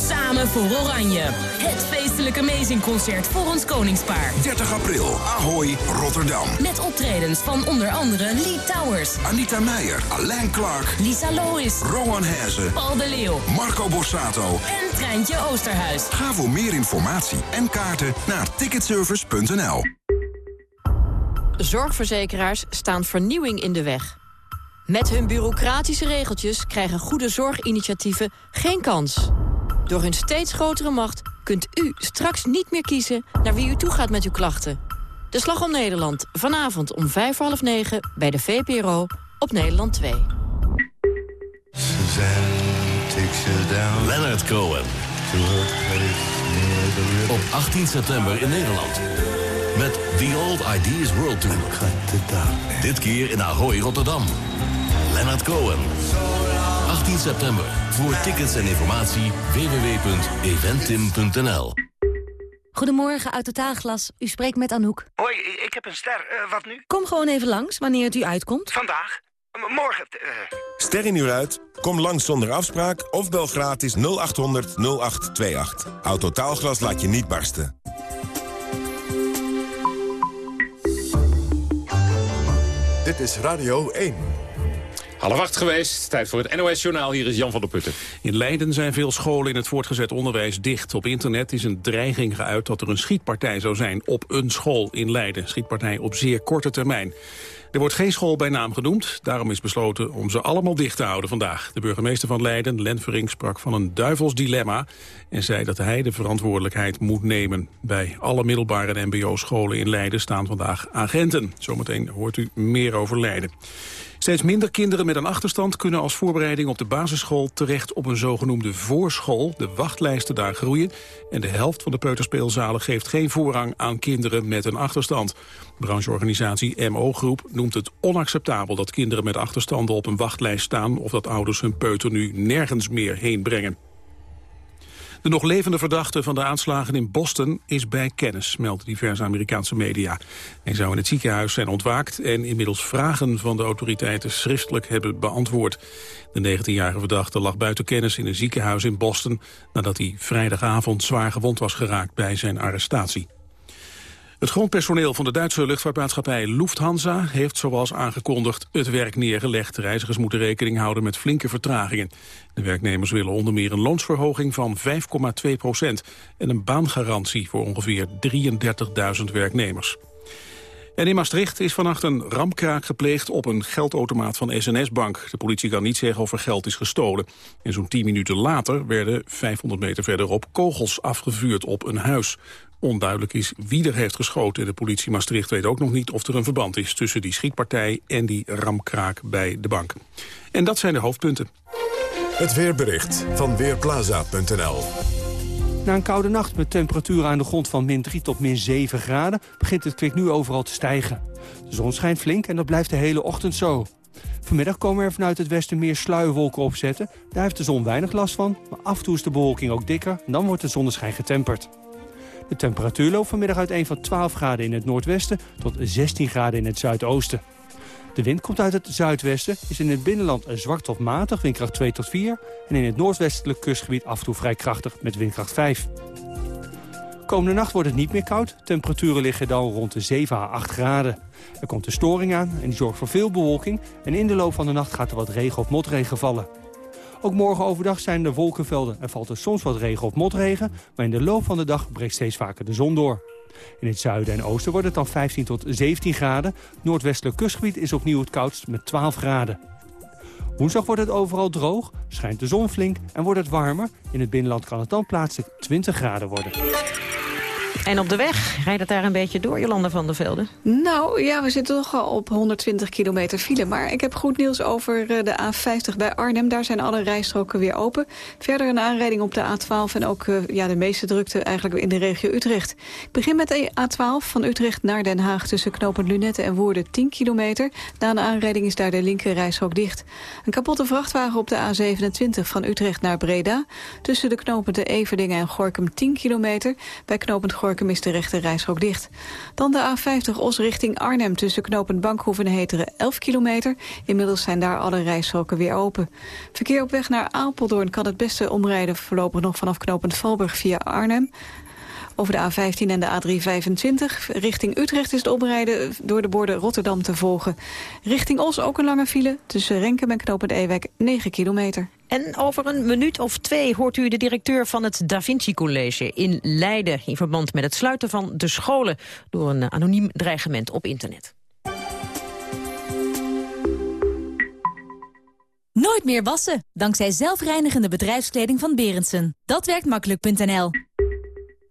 Samen voor Oranje. Het feestelijke Amazing-concert voor ons koningspaar. 30 april, Ahoy, Rotterdam. Met optredens van onder andere Lee Towers. Anita Meijer, Alain Clark. Lisa Lois. Rowan Hezen. Paul de Leeuw. Marco Borsato. En Treintje Oosterhuis. Ga voor meer informatie en kaarten naar ticketservice.nl. Zorgverzekeraars staan vernieuwing in de weg. Met hun bureaucratische regeltjes krijgen goede zorginitiatieven geen kans. Door hun steeds grotere macht kunt u straks niet meer kiezen naar wie u toegaat met uw klachten. De Slag om Nederland, vanavond om vijf half negen bij de VPRO op Nederland 2. Leonard Cohen. Op 18 september in Nederland. Met The Old Ideas World Tour. Dit keer in Ahoy, Rotterdam. Leonard Cohen. 18 september. Voor tickets en informatie www.eventim.nl Goedemorgen, uit Totaalglas. U spreekt met Anouk. Hoi, ik heb een ster. Uh, wat nu? Kom gewoon even langs, wanneer het u uitkomt. Vandaag? M morgen? Uh... Ster in uur uit? Kom langs zonder afspraak of bel gratis 0800 0828. Autotaalglas laat je niet barsten. Dit is Radio 1. Half acht geweest, tijd voor het NOS-journaal. Hier is Jan van der Putten. In Leiden zijn veel scholen in het voortgezet onderwijs dicht. Op internet is een dreiging geuit dat er een schietpartij zou zijn op een school in Leiden. Schietpartij op zeer korte termijn. Er wordt geen school bij naam genoemd. Daarom is besloten om ze allemaal dicht te houden vandaag. De burgemeester van Leiden, Len sprak van een duivels dilemma... en zei dat hij de verantwoordelijkheid moet nemen. Bij alle middelbare en mbo-scholen in Leiden staan vandaag agenten. Zometeen hoort u meer over Leiden. Steeds minder kinderen met een achterstand kunnen als voorbereiding op de basisschool terecht op een zogenoemde voorschool. De wachtlijsten daar groeien en de helft van de peuterspeelzalen geeft geen voorrang aan kinderen met een achterstand. Brancheorganisatie MO Groep noemt het onacceptabel dat kinderen met achterstanden op een wachtlijst staan of dat ouders hun peuter nu nergens meer heen brengen. De nog levende verdachte van de aanslagen in Boston is bij kennis, melden diverse Amerikaanse media. Hij zou in het ziekenhuis zijn ontwaakt en inmiddels vragen van de autoriteiten schriftelijk hebben beantwoord. De 19-jarige verdachte lag buiten kennis in een ziekenhuis in Boston nadat hij vrijdagavond zwaar gewond was geraakt bij zijn arrestatie. Het grondpersoneel van de Duitse luchtvaartmaatschappij Lufthansa heeft zoals aangekondigd het werk neergelegd. Reizigers moeten rekening houden met flinke vertragingen. De werknemers willen onder meer een loonsverhoging van 5,2 procent en een baangarantie voor ongeveer 33.000 werknemers. En in Maastricht is vannacht een ramkraak gepleegd op een geldautomaat van SNS-bank. De politie kan niet zeggen of er geld is gestolen. En zo'n 10 minuten later werden 500 meter verderop kogels afgevuurd op een huis. Onduidelijk is wie er heeft geschoten. De politie Maastricht weet ook nog niet of er een verband is... tussen die schietpartij en die ramkraak bij de bank. En dat zijn de hoofdpunten. Het weerbericht van Weerplaza.nl Na een koude nacht met temperaturen aan de grond van min 3 tot min 7 graden... begint het kwik nu overal te stijgen. De zon schijnt flink en dat blijft de hele ochtend zo. Vanmiddag komen er vanuit het westen meer sluierwolken opzetten. Daar heeft de zon weinig last van, maar af en toe is de bewolking ook dikker... en dan wordt de zonneschijn getemperd. De temperatuur loopt vanmiddag uiteen van 12 graden in het noordwesten tot 16 graden in het zuidoosten. De wind komt uit het zuidwesten, is in het binnenland zwak tot matig, windkracht 2 tot 4... en in het noordwestelijk kustgebied af en toe vrij krachtig met windkracht 5. Komende nacht wordt het niet meer koud. Temperaturen liggen dan rond de 7 à 8 graden. Er komt een storing aan en die zorgt voor veel bewolking. En in de loop van de nacht gaat er wat regen of motregen vallen. Ook morgen overdag zijn er wolkenvelden en valt er soms wat regen of motregen. Maar in de loop van de dag breekt steeds vaker de zon door. In het zuiden en oosten wordt het dan 15 tot 17 graden. Noordwestelijk kustgebied is opnieuw het koudst met 12 graden. Woensdag wordt het overal droog, schijnt de zon flink en wordt het warmer. In het binnenland kan het dan plaatselijk 20 graden worden. En op de weg, rijdt het daar een beetje door, Jolanda van der Velde? Nou ja, we zitten toch al op 120 kilometer file. Maar ik heb goed nieuws over eh, de A50 bij Arnhem. Daar zijn alle rijstroken weer open. Verder een aanrijding op de A12 en ook eh, ja, de meeste drukte eigenlijk in de regio Utrecht. Ik begin met de A12 van Utrecht naar Den Haag... tussen knooppunt Lunette en Woerden 10 kilometer. Na een aanrijding is daar de linker rijstrook dicht. Een kapotte vrachtwagen op de A27 van Utrecht naar Breda. Tussen de knooppunten Everdingen en Gorkum 10 kilometer. Bij knooppunt Gorkum Gorkum is de rechte reishok dicht. Dan de A50 Os richting Arnhem tussen knooppunt Bankhoeven en Heteren 11 kilometer. Inmiddels zijn daar alle rijstroken weer open. Verkeer op weg naar Apeldoorn kan het beste omrijden voorlopig nog vanaf knooppunt Valburg via Arnhem. Over de A15 en de A325 richting Utrecht is het oprijden door de borden Rotterdam te volgen. Richting Os ook een lange file tussen Renkem en Knopend Ewek 9 kilometer. En over een minuut of twee hoort u de directeur van het Da Vinci College in Leiden... in verband met het sluiten van de scholen door een anoniem dreigement op internet. Nooit meer wassen, dankzij zelfreinigende bedrijfskleding van Berendsen. Dat werkt makkelijk.nl.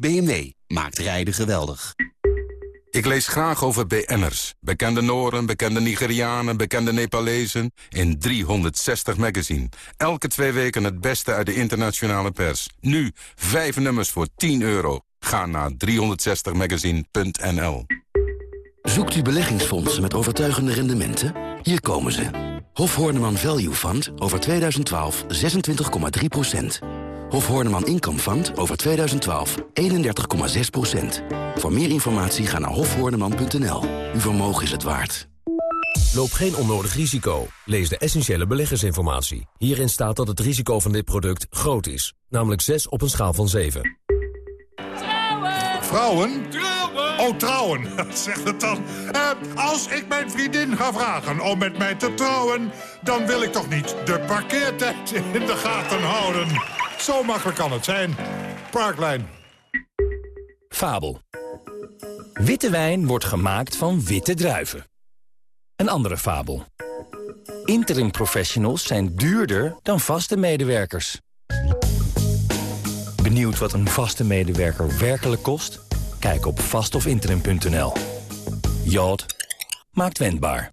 BMW maakt rijden geweldig. Ik lees graag over BN'ers. Bekende Noren, bekende Nigerianen, bekende Nepalezen. In 360 magazine. Elke twee weken het beste uit de internationale pers. Nu, vijf nummers voor 10 euro. Ga naar 360magazine.nl Zoekt u beleggingsfondsen met overtuigende rendementen? Hier komen ze. Hof Horneman Value Fund over 2012 26,3 Hof Horneman Income Fund over 2012 31,6% Voor meer informatie ga naar hofhoorneman.nl. Uw vermogen is het waard. Loop geen onnodig risico. Lees de essentiële beleggersinformatie. Hierin staat dat het risico van dit product groot is. Namelijk 6 op een schaal van 7. Vrouwen? Trouwen! Oh, trouwen. Zeg het dan. Uh, als ik mijn vriendin ga vragen om met mij te trouwen... dan wil ik toch niet de parkeertijd in de gaten houden. Zo makkelijk kan het zijn. Parklijn. Fabel. Witte wijn wordt gemaakt van witte druiven. Een andere fabel. Interim professionals zijn duurder dan vaste medewerkers. Benieuwd wat een vaste medewerker werkelijk kost? Kijk op vastofinterim.nl. Jod maakt wendbaar.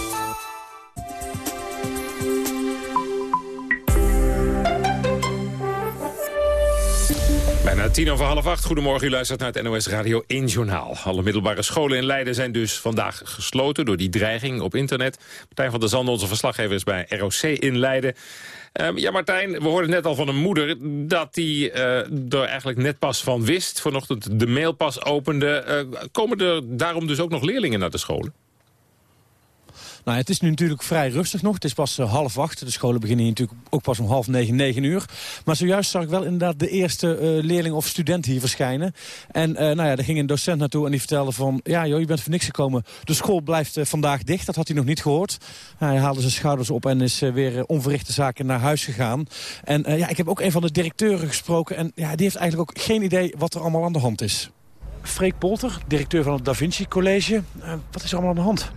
tien over half acht. Goedemorgen, u luistert naar het NOS Radio 1 Journaal. Alle middelbare scholen in Leiden zijn dus vandaag gesloten... door die dreiging op internet. Martijn van der Zanden, onze verslaggever, is bij ROC in Leiden. Uh, ja, Martijn, we hoorden net al van een moeder... dat die uh, er eigenlijk net pas van wist. Vanochtend de mail pas opende. Uh, komen er daarom dus ook nog leerlingen naar de scholen? Nou, het is nu natuurlijk vrij rustig nog. Het is pas uh, half acht. De scholen beginnen hier natuurlijk ook pas om half negen, negen uur. Maar zojuist zag ik wel inderdaad de eerste uh, leerling of student hier verschijnen. En uh, nou ja, daar ging een docent naartoe en die vertelde van... ja joh, je bent voor niks gekomen. De school blijft vandaag dicht. Dat had hij nog niet gehoord. hij haalde zijn schouders op en is weer onverrichte zaken naar huis gegaan. En ja, ik heb ook een van de directeuren gesproken. En ja, die heeft eigenlijk ook geen idee wat er allemaal aan de hand is. Freek Polter, directeur van het Da Vinci College. wat is er allemaal aan de hand?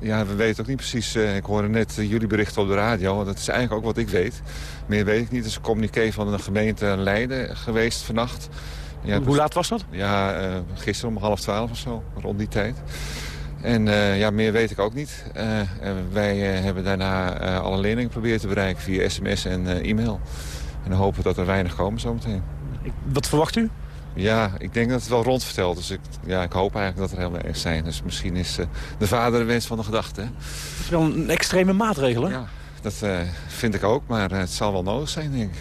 Ja, we weten ook niet precies. Uh, ik hoorde net uh, jullie berichten op de radio. Dat is eigenlijk ook wat ik weet. Meer weet ik niet. Het is een communiqué van de gemeente Leiden geweest vannacht. Ja, Hoe laat was dat? Ja, uh, gisteren om half twaalf of zo, rond die tijd. En ja, meer weet ik ook niet. wij hebben daarna alle leerlingen proberen te bereiken via sms en e-mail. En hopen dat er weinig komen zometeen. Wat verwacht u? Ja, ik denk dat het wel rond vertelt. Dus ik, ja, ik hoop eigenlijk dat er heel weinig zijn. Dus misschien is uh, de vader de wens van de gedachte. Dat is wel een extreme maatregel, hè? Ja, dat uh, vind ik ook. Maar uh, het zal wel nodig zijn, denk ik.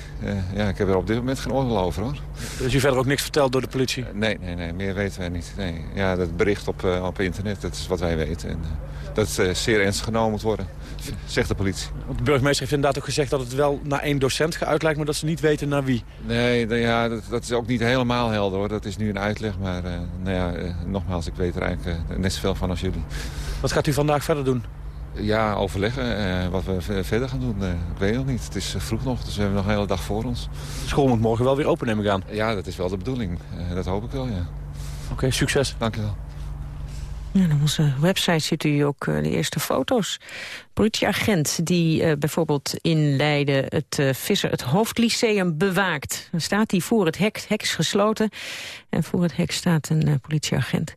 ja, ik heb er op dit moment geen oordeel over, hoor. Dus u verder ook niks verteld door de politie? nee, nee, nee. Meer weten wij niet. Nee. Ja, dat bericht op, op internet, dat is wat wij weten. En, dat het zeer ernstig genomen moet worden, zegt de politie. De burgemeester heeft inderdaad ook gezegd dat het wel naar één docent geuit lijkt... maar dat ze niet weten naar wie. Nee, ja, dat, dat, is ook niet helemaal helder hoor. Dat is nu een uitleg, maar uh, nou ja, uh, nogmaals, ik weet er eigenlijk uh, net zoveel van als jullie. Wat gaat u vandaag verder doen? Ja, overleggen wat we verder gaan doen. ik weet nog niet. Het is vroeg nog, dus we hebben nog een hele dag voor ons. De school moet morgen wel weer open, neem ik aan. Ja, dat is wel de bedoeling. dat hoop ik wel, ja. Oké, succes. Dank je wel. Ja, op onze website ziet u ook uh, de eerste foto's. Politieagent die uh, bijvoorbeeld in Leiden het uh, Visser, het hoofdlyceum bewaakt. Dan staat hij voor het hek, het hek is gesloten. En voor het hek staat een politieagent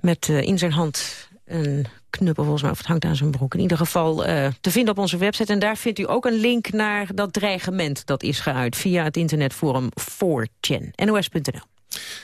met in zijn hand een knuppel volgens mij, of het hangt aan zijn broek. In ieder geval te vinden op onze website. En daar vindt u ook een link naar dat dreigement dat is geuit... via het internetforum 4chan, nos.nl.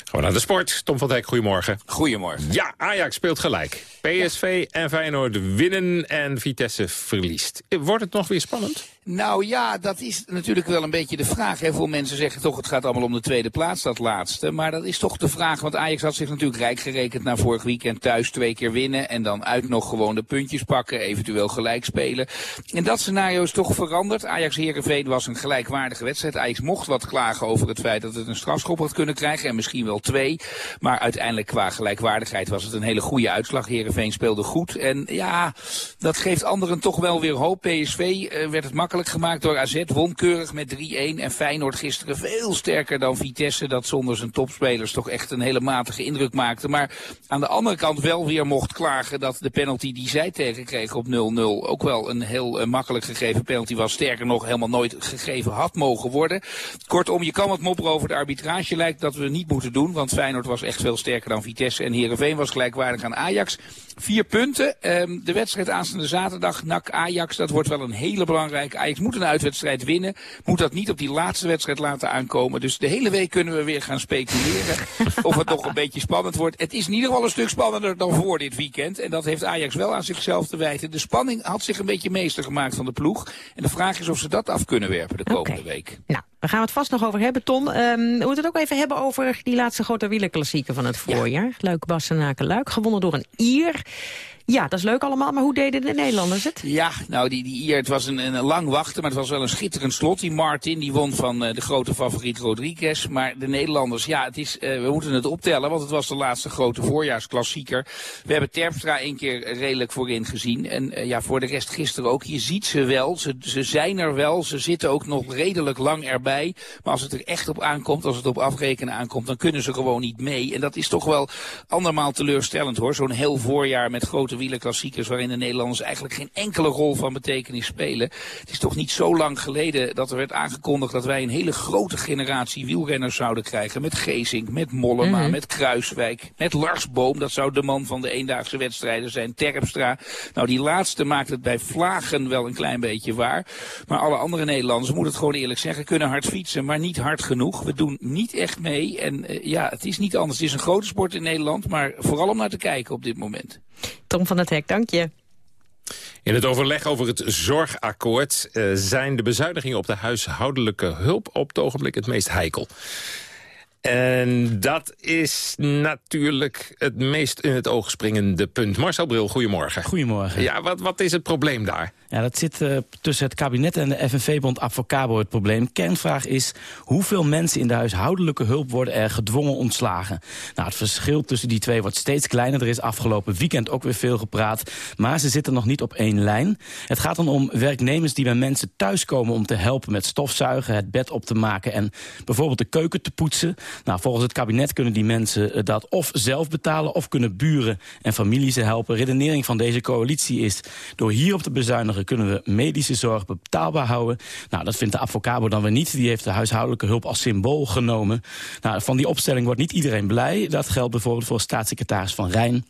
Gewoon naar de sport. Tom van Dijk, goedemorgen. Goedemorgen. Ja, Ajax speelt gelijk. PSV en Feyenoord winnen en Vitesse verliest. Wordt het nog weer spannend? Nou ja, dat is natuurlijk wel een beetje de vraag. Hè. Veel mensen zeggen toch, het gaat allemaal om de tweede plaats, dat laatste. Maar dat is toch de vraag, want Ajax had zich natuurlijk rijk gerekend na vorig weekend thuis twee keer winnen. En dan uit nog gewoon de puntjes pakken, eventueel gelijk spelen. En dat scenario is toch veranderd. Ajax-Herenveen was een gelijkwaardige wedstrijd. Ajax mocht wat klagen over het feit dat het een strafschop had kunnen krijgen. En misschien wel twee. Maar uiteindelijk qua gelijkwaardigheid was het een hele goede uitslag. Herenveen speelde goed. En ja, dat geeft anderen toch wel weer hoop. PSV uh, werd het makkelijk gemaakt door AZ. Won keurig met 3-1. En Feyenoord gisteren veel sterker dan Vitesse. Dat zonder zijn topspelers toch echt een hele matige indruk maakte. Maar aan de andere kant wel weer mocht klagen dat de penalty die zij tegenkregen op 0-0 ook wel een heel uh, makkelijk gegeven penalty was. Sterker nog helemaal nooit gegeven had mogen worden. Kortom, je kan wat mopperen over de arbitrage. Lijkt dat we niet moeten doen. Want Feyenoord was echt veel sterker dan Vitesse. En Heerenveen was gelijkwaardig aan Ajax. Vier punten. Um, de wedstrijd aanstaande zaterdag, NAC Ajax, dat wordt wel een hele belangrijke. Ajax moet een uitwedstrijd winnen. Moet dat niet op die laatste wedstrijd laten aankomen. Dus de hele week kunnen we weer gaan speculeren of het nog een beetje spannend wordt. Het is in ieder geval een stuk spannender dan voor dit weekend. En dat heeft Ajax wel aan zichzelf te wijten. De spanning had zich een beetje meester gemaakt van de ploeg. En de vraag is of ze dat af kunnen werpen de komende okay. week. Nou, daar gaan we het vast nog over hebben, Ton. Um, we moeten het ook even hebben over die laatste grote wielerklassieker van het voorjaar. Ja. Luik Bassenaken Luik, gewonnen door een Ier. Ja, dat is leuk allemaal, maar hoe deden de Nederlanders het? Ja, nou, die, die Ier, het was een, een lang wachten, maar het was wel een schitterend slot. Die Martin, die won van uh, de grote favoriet Rodriguez. Maar de Nederlanders, ja, het is, uh, we moeten het optellen, want het was de laatste grote voorjaarsklassieker. We hebben Terpstra één keer redelijk voorin gezien. En uh, ja, voor de rest gisteren ook. Je ziet ze wel, ze, ze zijn er wel, ze zitten ook nog redelijk lang erbij. Maar als het er echt op aankomt, als het op afrekenen aankomt, dan kunnen ze gewoon niet mee. En dat is toch wel andermaal teleurstellend hoor. Zo'n heel voorjaar met grote wielerklassiekers waarin de Nederlanders eigenlijk geen enkele rol van betekenis spelen. Het is toch niet zo lang geleden dat er werd aangekondigd dat wij een hele grote generatie wielrenners zouden krijgen. Met Gezing, met Mollema, mm -hmm. met Kruiswijk, met Lars Boom. Dat zou de man van de eendaagse wedstrijden zijn. Terpstra. Nou, die laatste maakt het bij Vlagen wel een klein beetje waar. Maar alle andere Nederlanders, moet het gewoon eerlijk zeggen, kunnen hard fietsen, maar niet hard genoeg. We doen niet echt mee. En uh, ja, het is niet anders. Het is een grote sport in Nederland, maar vooral om naar te kijken op dit moment. Tom van het Hek, dank je. In het overleg over het zorgakkoord uh, zijn de bezuinigingen op de huishoudelijke hulp op het ogenblik het meest heikel. En dat is natuurlijk het meest in het oog springende punt. Marcel Bril, goedemorgen. Goedemorgen. Ja, wat, wat is het probleem daar? Ja, dat zit uh, tussen het kabinet en de FNV-bond Avocabo het probleem. Kernvraag is hoeveel mensen in de huishoudelijke hulp worden er gedwongen ontslagen. Nou, het verschil tussen die twee wordt steeds kleiner. Er is afgelopen weekend ook weer veel gepraat. Maar ze zitten nog niet op één lijn. Het gaat dan om werknemers die bij mensen thuiskomen om te helpen met stofzuigen, het bed op te maken en bijvoorbeeld de keuken te poetsen. Nou, volgens het kabinet kunnen die mensen eh, dat of zelf betalen... of kunnen buren en familie ze helpen. Redenering van deze coalitie is... door hierop te bezuinigen kunnen we medische zorg betaalbaar houden. Nou, dat vindt de advocabo dan weer niet. Die heeft de huishoudelijke hulp als symbool genomen. Nou, van die opstelling wordt niet iedereen blij. Dat geldt bijvoorbeeld voor staatssecretaris Van Rijn...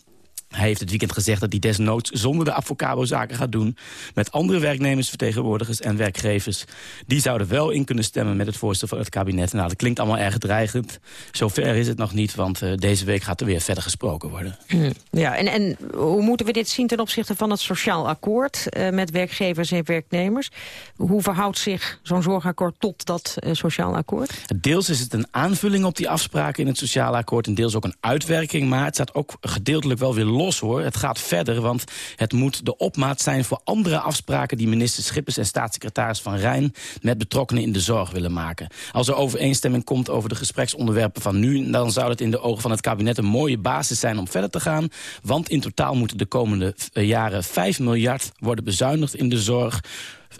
Hij heeft het weekend gezegd dat hij desnoods zonder de avocabo zaken gaat doen... met andere werknemersvertegenwoordigers en werkgevers. Die zouden wel in kunnen stemmen met het voorstel van het kabinet. Nou, dat klinkt allemaal erg dreigend. Zover is het nog niet, want uh, deze week gaat er weer verder gesproken worden. Hm. Ja, en, en hoe moeten we dit zien ten opzichte van het sociaal akkoord... Uh, met werkgevers en werknemers? Hoe verhoudt zich zo'n zorgakkoord tot dat uh, sociaal akkoord? Deels is het een aanvulling op die afspraken in het sociaal akkoord... en deels ook een uitwerking, maar het staat ook gedeeltelijk wel weer los hoor. Het gaat verder, want het moet de opmaat zijn voor andere afspraken... die minister Schippers en staatssecretaris Van Rijn... met betrokkenen in de zorg willen maken. Als er overeenstemming komt over de gespreksonderwerpen van nu... dan zou het in de ogen van het kabinet een mooie basis zijn om verder te gaan. Want in totaal moeten de komende eh, jaren 5 miljard worden bezuinigd in de zorg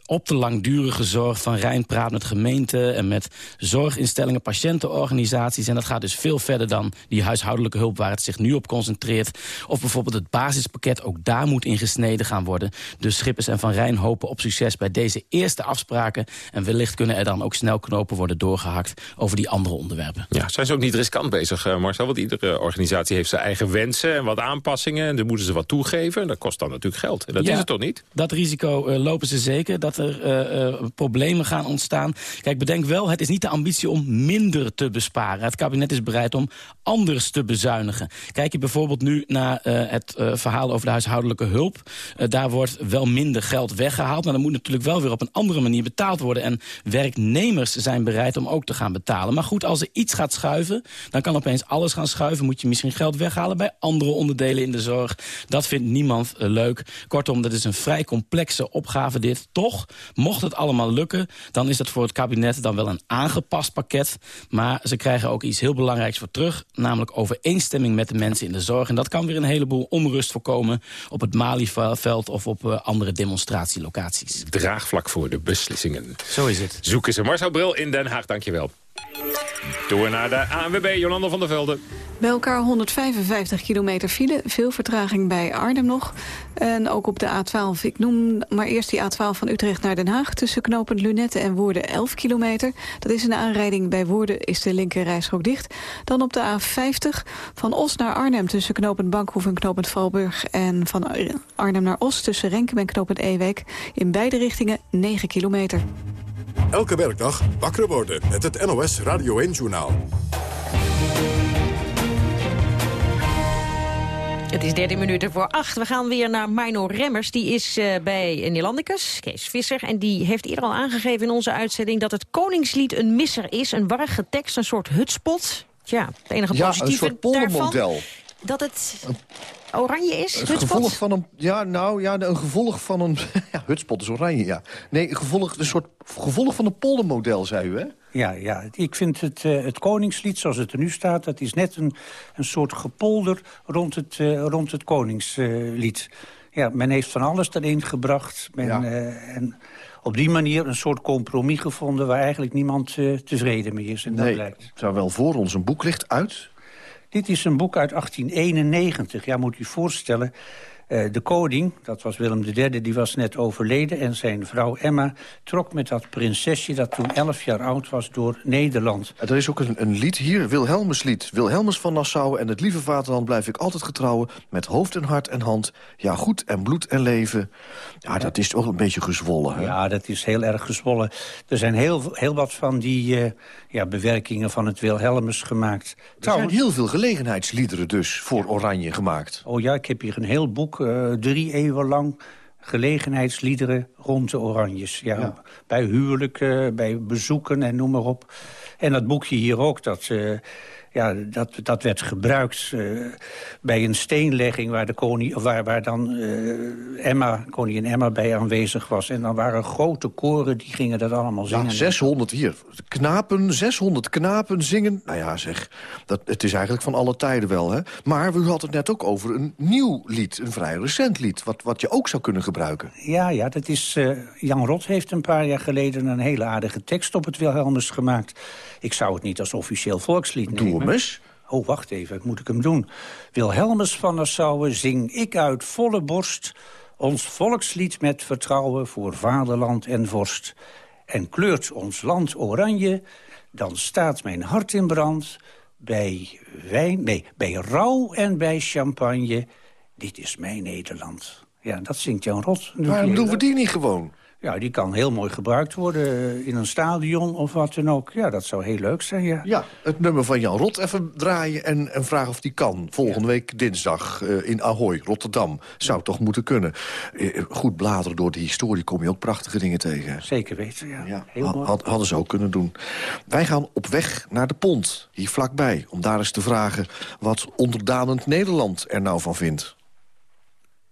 op de langdurige zorg van Rijn praat met gemeenten... en met zorginstellingen, patiëntenorganisaties. En dat gaat dus veel verder dan die huishoudelijke hulp... waar het zich nu op concentreert. Of bijvoorbeeld het basispakket, ook daar moet in gesneden gaan worden. Dus Schippers en Van Rijn hopen op succes bij deze eerste afspraken. En wellicht kunnen er dan ook snel knopen worden doorgehakt... over die andere onderwerpen. Ja, zijn ze ook niet riskant bezig, eh, Marcel? Want iedere organisatie heeft zijn eigen wensen en wat aanpassingen. En dan moeten ze wat toegeven. Dat kost dan natuurlijk geld. Dat is het toch niet? Dat risico uh, lopen ze zeker dat er uh, uh, problemen gaan ontstaan. Kijk, bedenk wel, het is niet de ambitie om minder te besparen. Het kabinet is bereid om anders te bezuinigen. Kijk je bijvoorbeeld nu naar uh, het verhaal over de huishoudelijke hulp. daar wordt wel minder geld weggehaald. Maar dan moet natuurlijk wel weer op een andere manier betaald worden. En werknemers zijn bereid om ook te gaan betalen. Maar goed, als er iets gaat schuiven, dan kan opeens alles gaan schuiven. Moet je misschien geld weghalen bij andere onderdelen in de zorg. Dat vindt niemand leuk. Kortom, dat is een vrij complexe opgave dit. Toch mocht het allemaal lukken, dan is dat voor het kabinet dan wel een aangepast pakket. Maar ze krijgen ook iets heel belangrijks voor terug. Namelijk overeenstemming met de mensen in de zorg. En dat kan weer een heleboel onrust voorkomen op het Malieveld of op uh, andere demonstratielocaties. Draagvlak voor de beslissingen. Zo is het. Zoeken ze. Marcel Bril in Den Haag, dankjewel. Door naar de ANWB, Jolanda van der Velde. Bij elkaar 155 kilometer file. Veel vertraging bij Arnhem nog. En ook op de A12. Ik noem maar eerst die A12 van Utrecht naar Den Haag. Tussen knooppunt Lunette en Woerden 11 kilometer. Dat is een aanrijding. Bij Woerden is de linker rijstrook dicht. Dan op de A50 van Os naar Arnhem. Tussen knooppunt Bankhoef en knooppunt Valburg. En van Arnhem naar Os tussen Renkum en knooppunt Ewek. In beide richtingen 9 kilometer. Elke werkdag wakker worden met het NOS Radio 1-journaal. Het is 13 minuten voor 8. We gaan weer naar Mino Remmers. Die is uh, bij Nelandicus, Kees Visser. En die heeft eerder al aangegeven in onze uitzending... dat het Koningslied een misser is. Een warrige tekst, een soort hutspot. Tja, het enige ja, positieve een soort poldermodel. Dat het oranje is, Een gevolg van een, ja, nou, ja, een gevolg van een... Ja, hutspot is oranje, ja. Nee, een, gevolg, een soort gevolg van een poldermodel, zei u, hè? Ja, ja, ik vind het, uh, het Koningslied zoals het er nu staat... dat is net een, een soort gepolder rond het, uh, rond het Koningslied. ja, men heeft van alles erin gebracht. Men, ja. uh, en op die manier een soort compromis gevonden... waar eigenlijk niemand tevreden mee is. En nee, dat blijkt. terwijl voor ons een boek ligt uit... Dit is een boek uit 1891. Ja, moet u voorstellen... Uh, de koning, dat was Willem III, die was net overleden... en zijn vrouw Emma trok met dat prinsesje... dat toen 11 jaar oud was, door Nederland. Er is ook een, een lied hier, Wilhelmus lied. Wilhelmus van Nassau en het lieve vaderland blijf ik altijd getrouwen... met hoofd en hart en hand, ja goed en bloed en leven. Ja, dat is toch een beetje gezwollen. Hè? Ja, dat is heel erg gezwollen. Er zijn heel, heel wat van die uh, ja, bewerkingen van het Wilhelmus gemaakt. Er Trouwens, zijn heel veel gelegenheidsliederen dus voor Oranje gemaakt. Oh ja, ik heb hier een heel boek uh, drie eeuwen lang gelegenheidsliederen rond de Oranjes. Ja, ja. Bij huwelijken, bij bezoeken en noem maar op. En dat boekje hier ook, dat... Uh, ja, dat, dat werd gebruikt uh, bij een steenlegging... waar, de koning, waar, waar dan uh, Emma, koningin Emma bij aanwezig was. En dan waren grote koren, die gingen dat allemaal zingen. Ja, 600 hier. Knapen, 600 knapen zingen. Nou ja, zeg, dat, het is eigenlijk van alle tijden wel, hè. Maar u had het net ook over een nieuw lied, een vrij recent lied... wat, wat je ook zou kunnen gebruiken. Ja, ja, dat is... Uh, Jan Rot heeft een paar jaar geleden een hele aardige tekst op het Wilhelmus gemaakt. Ik zou het niet als officieel volkslied nemen. Doe hem eens. Oh, wacht even, moet ik hem doen? Wilhelmus van Nassau zing ik uit volle borst... ons volkslied met vertrouwen voor vaderland en vorst. En kleurt ons land oranje, dan staat mijn hart in brand... bij wijn, nee, bij rouw en bij champagne. Dit is mijn Nederland. Ja, dat zingt Jan Rot. Waarom doen we die niet gewoon? Ja, die kan heel mooi gebruikt worden in een stadion of wat dan ook. Ja, dat zou heel leuk zijn, ja. Ja, het nummer van Jan Rot even draaien en, en vragen of die kan. Volgende week dinsdag uh, in Ahoy, Rotterdam. Zou toch moeten kunnen. Uh, goed bladeren door de historie kom je ook prachtige dingen tegen. Zeker weten, ja. ja heel mooi. Had, hadden ze ook kunnen doen. Wij gaan op weg naar de pont, hier vlakbij. Om daar eens te vragen wat onderdanend Nederland er nou van vindt.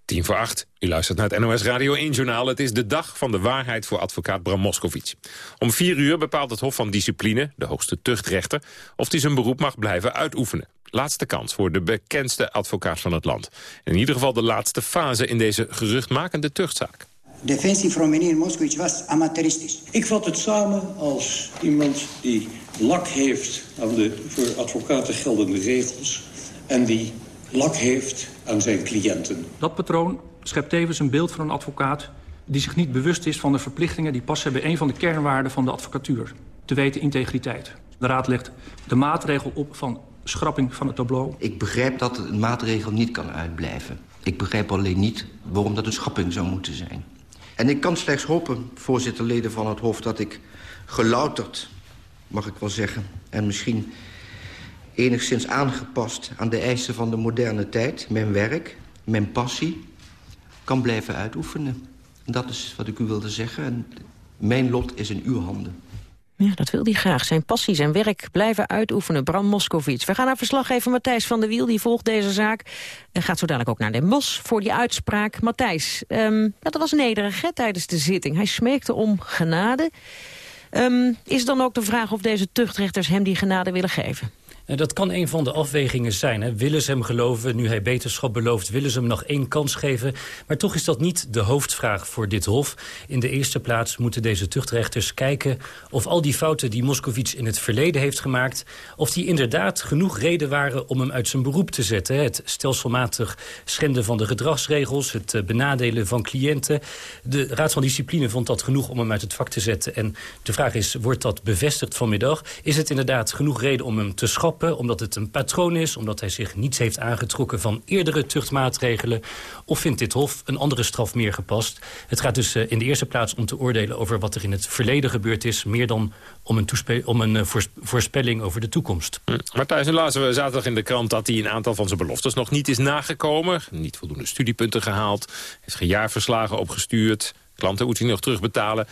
Tien voor acht. U luistert naar het NOS Radio 1-journaal. Het is de dag van de waarheid voor advocaat Bram Moskowitz. Om vier uur bepaalt het Hof van Discipline, de hoogste tuchtrechter... of hij zijn beroep mag blijven uitoefenen. Laatste kans voor de bekendste advocaat van het land. In ieder geval de laatste fase in deze geruchtmakende tuchtzaak. Defensie van meneer Moskowitz was amateuristisch. Ik vat het samen als iemand die lak heeft aan de voor advocaten geldende regels... en die lak heeft aan zijn cliënten. Dat patroon schept tevens een beeld van een advocaat... die zich niet bewust is van de verplichtingen die passen bij een van de kernwaarden van de advocatuur. Te weten integriteit. De Raad legt de maatregel op van schrapping van het tableau. Ik begrijp dat een maatregel niet kan uitblijven. Ik begrijp alleen niet waarom dat een schrapping zou moeten zijn. En ik kan slechts hopen, voorzitter, leden van het Hof... dat ik gelouterd, mag ik wel zeggen... en misschien enigszins aangepast aan de eisen van de moderne tijd. Mijn werk, mijn passie, kan blijven uitoefenen. Dat is wat ik u wilde zeggen. En mijn lot is in uw handen. Ja, dat wil hij graag. Zijn passie, zijn werk blijven uitoefenen. Bram Moskowitz. We gaan naar verslaggever Matthijs van der Wiel. Die volgt deze zaak. En gaat zo dadelijk ook naar Den Bosch voor die uitspraak. Matthijs, um, dat was nederig tijdens de zitting. Hij smeekte om genade. Um, is dan ook de vraag of deze tuchtrechters hem die genade willen geven? Dat kan een van de afwegingen zijn. Hè. Willen ze hem geloven, nu hij beterschap belooft... willen ze hem nog één kans geven? Maar toch is dat niet de hoofdvraag voor dit hof. In de eerste plaats moeten deze tuchtrechters kijken... of al die fouten die Moskovits in het verleden heeft gemaakt... of die inderdaad genoeg reden waren om hem uit zijn beroep te zetten. Het stelselmatig schenden van de gedragsregels... het eh, benadelen van cliënten. De Raad van Discipline vond dat genoeg om hem uit het vak te zetten. En de vraag is, wordt dat bevestigd vanmiddag? Is het inderdaad genoeg reden om hem te schrappen? Omdat het een patroon is... omdat hij zich niets heeft aangetrokken van eerdere tuchtmaatregelen... of vindt dit Hof een andere straf meer gepast? Het gaat dus uh, in de eerste plaats om te oordelen over wat er in het verleden gebeurd is... meer dan om een, om een uh, voorspelling over de toekomst. Hm. Maar thuis lazen we zaterdag in de krant dat hij een aantal van zijn beloftes nog niet is nagekomen. Niet voldoende studiepunten gehaald, heeft geen jaarverslagen opgestuurd... Klanten moet hij nog terugbetalen.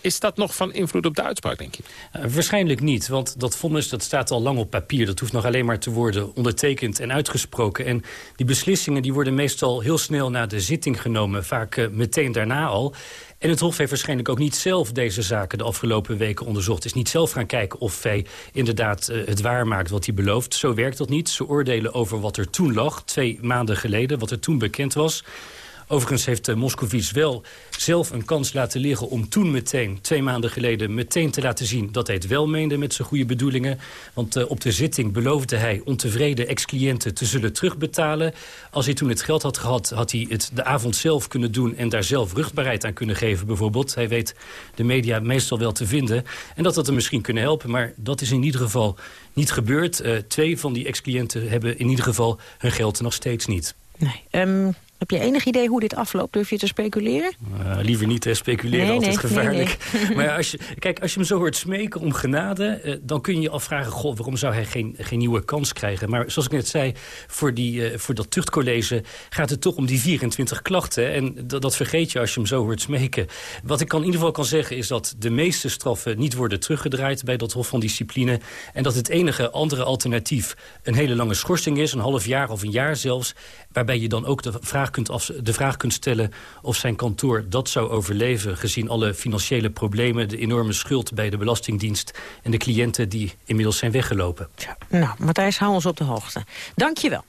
Is dat nog van invloed op de uitspraak, denk je? Uh, waarschijnlijk niet, want dat vonnis dat staat al lang op papier. Dat hoeft nog alleen maar te worden ondertekend en uitgesproken. En die beslissingen die worden meestal heel snel na de zitting genomen. Vaak uh, meteen daarna al. En het Hof heeft waarschijnlijk ook niet zelf deze zaken de afgelopen weken onderzocht. Is niet zelf gaan kijken of hij inderdaad uh, het waarmaakt wat hij belooft. Zo werkt dat niet. Ze oordelen over wat er toen lag, twee maanden geleden, wat er toen bekend was. Overigens heeft uh, Moscovici wel zelf een kans laten liggen... om toen meteen, twee maanden geleden, meteen te laten zien... dat hij het wel meende met zijn goede bedoelingen. Want uh, op de zitting beloofde hij ontevreden ex-cliënten te zullen terugbetalen. Als hij toen het geld had gehad, had hij het de avond zelf kunnen doen... en daar zelf rugbaarheid aan kunnen geven bijvoorbeeld. Hij weet de media meestal wel te vinden. En dat dat hem misschien kunnen helpen, maar dat is in ieder geval niet gebeurd. Uh, twee van die ex-cliënten hebben in ieder geval hun geld nog steeds niet. Nee. Um, Heb je enig idee hoe dit afloopt? Durf je te speculeren? Uh, liever niet, hè. speculeren Nee, altijd nee, gevaarlijk. nee, maar ja, als je, kijk, als je hem zo hoort smeken om genade... eh, dan kun je je afvragen, god, waarom zou hij geen, geen nieuwe kans krijgen? Maar zoals ik net zei, voor, die, eh, voor dat tuchtcollege gaat het toch om die 24 klachten. En dat, dat vergeet je als je hem zo hoort smeken. Wat ik kan, in ieder geval kan zeggen is dat de meeste straffen niet worden teruggedraaid bij dat Hof van Discipline. En dat het enige andere alternatief een hele lange schorsing is, een half jaar of een jaar zelfs. Waarbij je dan ook de vraag kunt, af, de vraag kunt stellen of zijn kantoor dat zou overleven... gezien alle financiële problemen, de enorme schuld bij de Belastingdienst... en de cliënten die inmiddels zijn weggelopen. Nou, Matthijs, hou ons op de hoogte. Dank je wel.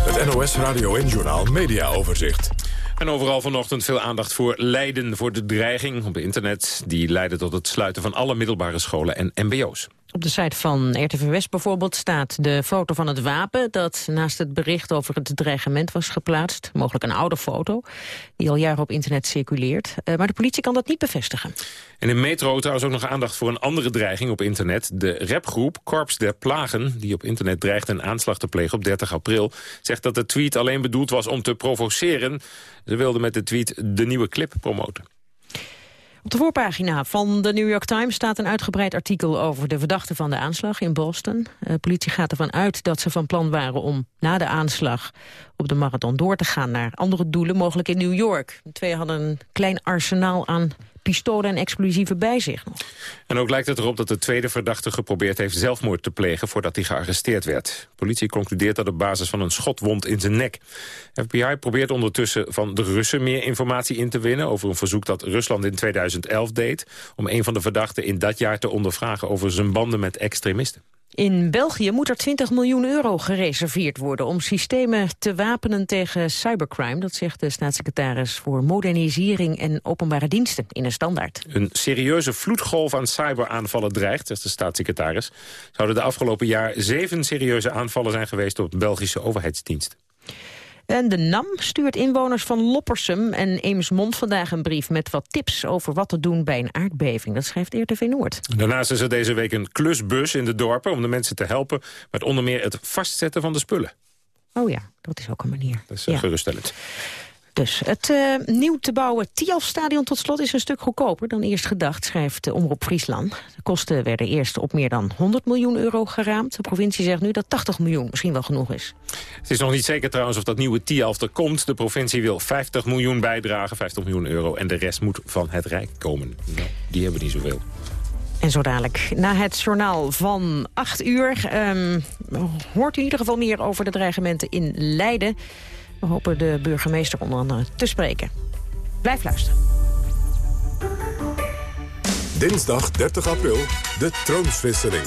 Het NOS Radio en Journaal Media Overzicht. En overal vanochtend veel aandacht voor Leiden, voor de dreiging op internet. Die leidde tot het sluiten van alle middelbare scholen en mbo's. Op de site van RTV West bijvoorbeeld staat de foto van het wapen... dat naast het bericht over het dreigement was geplaatst. Mogelijk een oude foto, die al jaren op internet circuleert. Uh, maar de politie kan dat niet bevestigen. En in Metro trouwens ook nog aandacht voor een andere dreiging op internet. De rapgroep Korps der Plagen, die op internet dreigt een aanslag te plegen op 30 april... zegt dat de tweet alleen bedoeld was om te provoceren. Ze wilden met de tweet de nieuwe clip promoten. Op de voorpagina van de New York Times staat een uitgebreid artikel over de verdachte van de aanslag in Boston. De politie gaat ervan uit dat ze van plan waren om na de aanslag op de marathon door te gaan naar andere doelen, mogelijk in New York. De twee hadden een klein arsenaal aan pistolen en explosieven bij zich. En ook lijkt het erop dat de tweede verdachte geprobeerd heeft zelfmoord te plegen voordat hij gearresteerd werd. Politie concludeert dat op basis van een schotwond in zijn nek. FBI probeert ondertussen van de Russen meer informatie in te winnen over een verzoek dat Rusland in 2011 deed om een van de verdachten in dat jaar te ondervragen over zijn banden met extremisten. In België moet er 20 miljoen euro gereserveerd worden... om systemen te wapenen tegen cybercrime. Dat zegt de staatssecretaris voor modernisering en openbare diensten in een standaard. Een serieuze vloedgolf aan cyberaanvallen dreigt, zegt de staatssecretaris. Zouden de afgelopen jaar zeven serieuze aanvallen zijn geweest op Belgische overheidsdiensten. En de NAM stuurt inwoners van Loppersum en Eemsmond vandaag een brief... met wat tips over wat te doen bij een aardbeving. Dat schrijft RTV Noord. Daarnaast is er deze week een klusbus in de dorpen... om de mensen te helpen met onder meer het vastzetten van de spullen. Oh ja, dat is ook een manier. Dat is ja. geruststellend. Dus het uh, nieuw te bouwen Tialf-stadion tot slot is een stuk goedkoper dan eerst gedacht, schrijft uh, Omroep Friesland. De kosten werden eerst op meer dan 100 miljoen euro geraamd. De provincie zegt nu dat 80 miljoen misschien wel genoeg is. Het is nog niet zeker trouwens of dat nieuwe Tialf er komt. De provincie wil 50 miljoen bijdragen, 50 miljoen euro. En de rest moet van het Rijk komen. Nou, die hebben niet zoveel. En zo dadelijk, na het journaal van 8 uur... Um, hoort u in ieder geval meer over de dreigementen in Leiden... We hopen de burgemeester onder andere te spreken. Blijf luisteren. Dinsdag 30 april, de troonswisseling.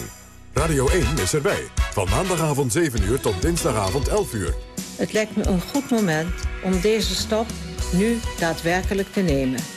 Radio 1 is erbij. Van maandagavond 7 uur tot dinsdagavond 11 uur. Het lijkt me een goed moment om deze stap nu daadwerkelijk te nemen.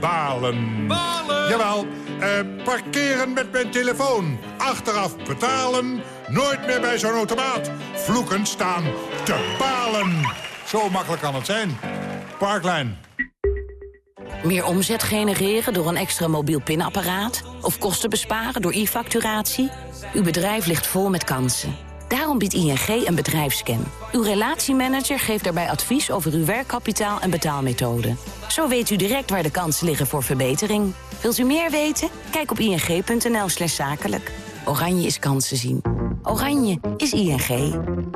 Balen. Balen. Jawel. Uh, parkeren met mijn telefoon. Achteraf betalen. Nooit meer bij zo'n automaat. Vloeken staan te balen. Zo makkelijk kan het zijn. Parklijn. Meer omzet genereren door een extra mobiel pinapparaat? Of kosten besparen door e-facturatie? Uw bedrijf ligt vol met kansen. Daarom biedt ING een bedrijfsscan. Uw relatiemanager geeft daarbij advies over uw werkkapitaal en betaalmethode. Zo weet u direct waar de kansen liggen voor verbetering. Wilt u meer weten? Kijk op ing.nl slash zakelijk. Oranje is kansen zien. Oranje is ING.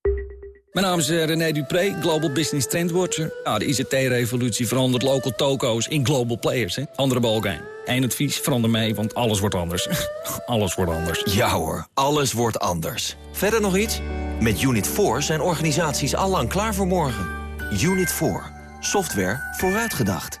Mijn naam is eh, René Dupré, Global Business Trendwatcher. Ja, de ICT-revolutie verandert local toko's in global players. Hè? Andere balkijn. Eén advies, verander mee, want alles wordt anders. alles wordt anders. Ja hoor, alles wordt anders. Verder nog iets? Met Unit 4 zijn organisaties allang klaar voor morgen. Unit 4. Software vooruitgedacht.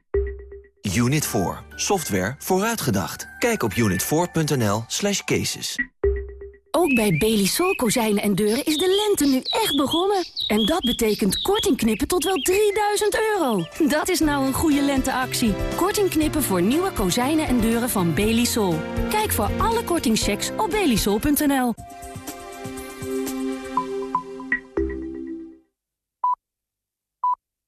Unit 4. Software vooruitgedacht. Kijk op unit4.nl slash cases. Ook bij Belisol kozijnen en deuren is de lente nu echt begonnen. En dat betekent korting knippen tot wel 3000 euro. Dat is nou een goede lenteactie. Korting knippen voor nieuwe kozijnen en deuren van Belisol. Kijk voor alle kortingchecks op belisol.nl.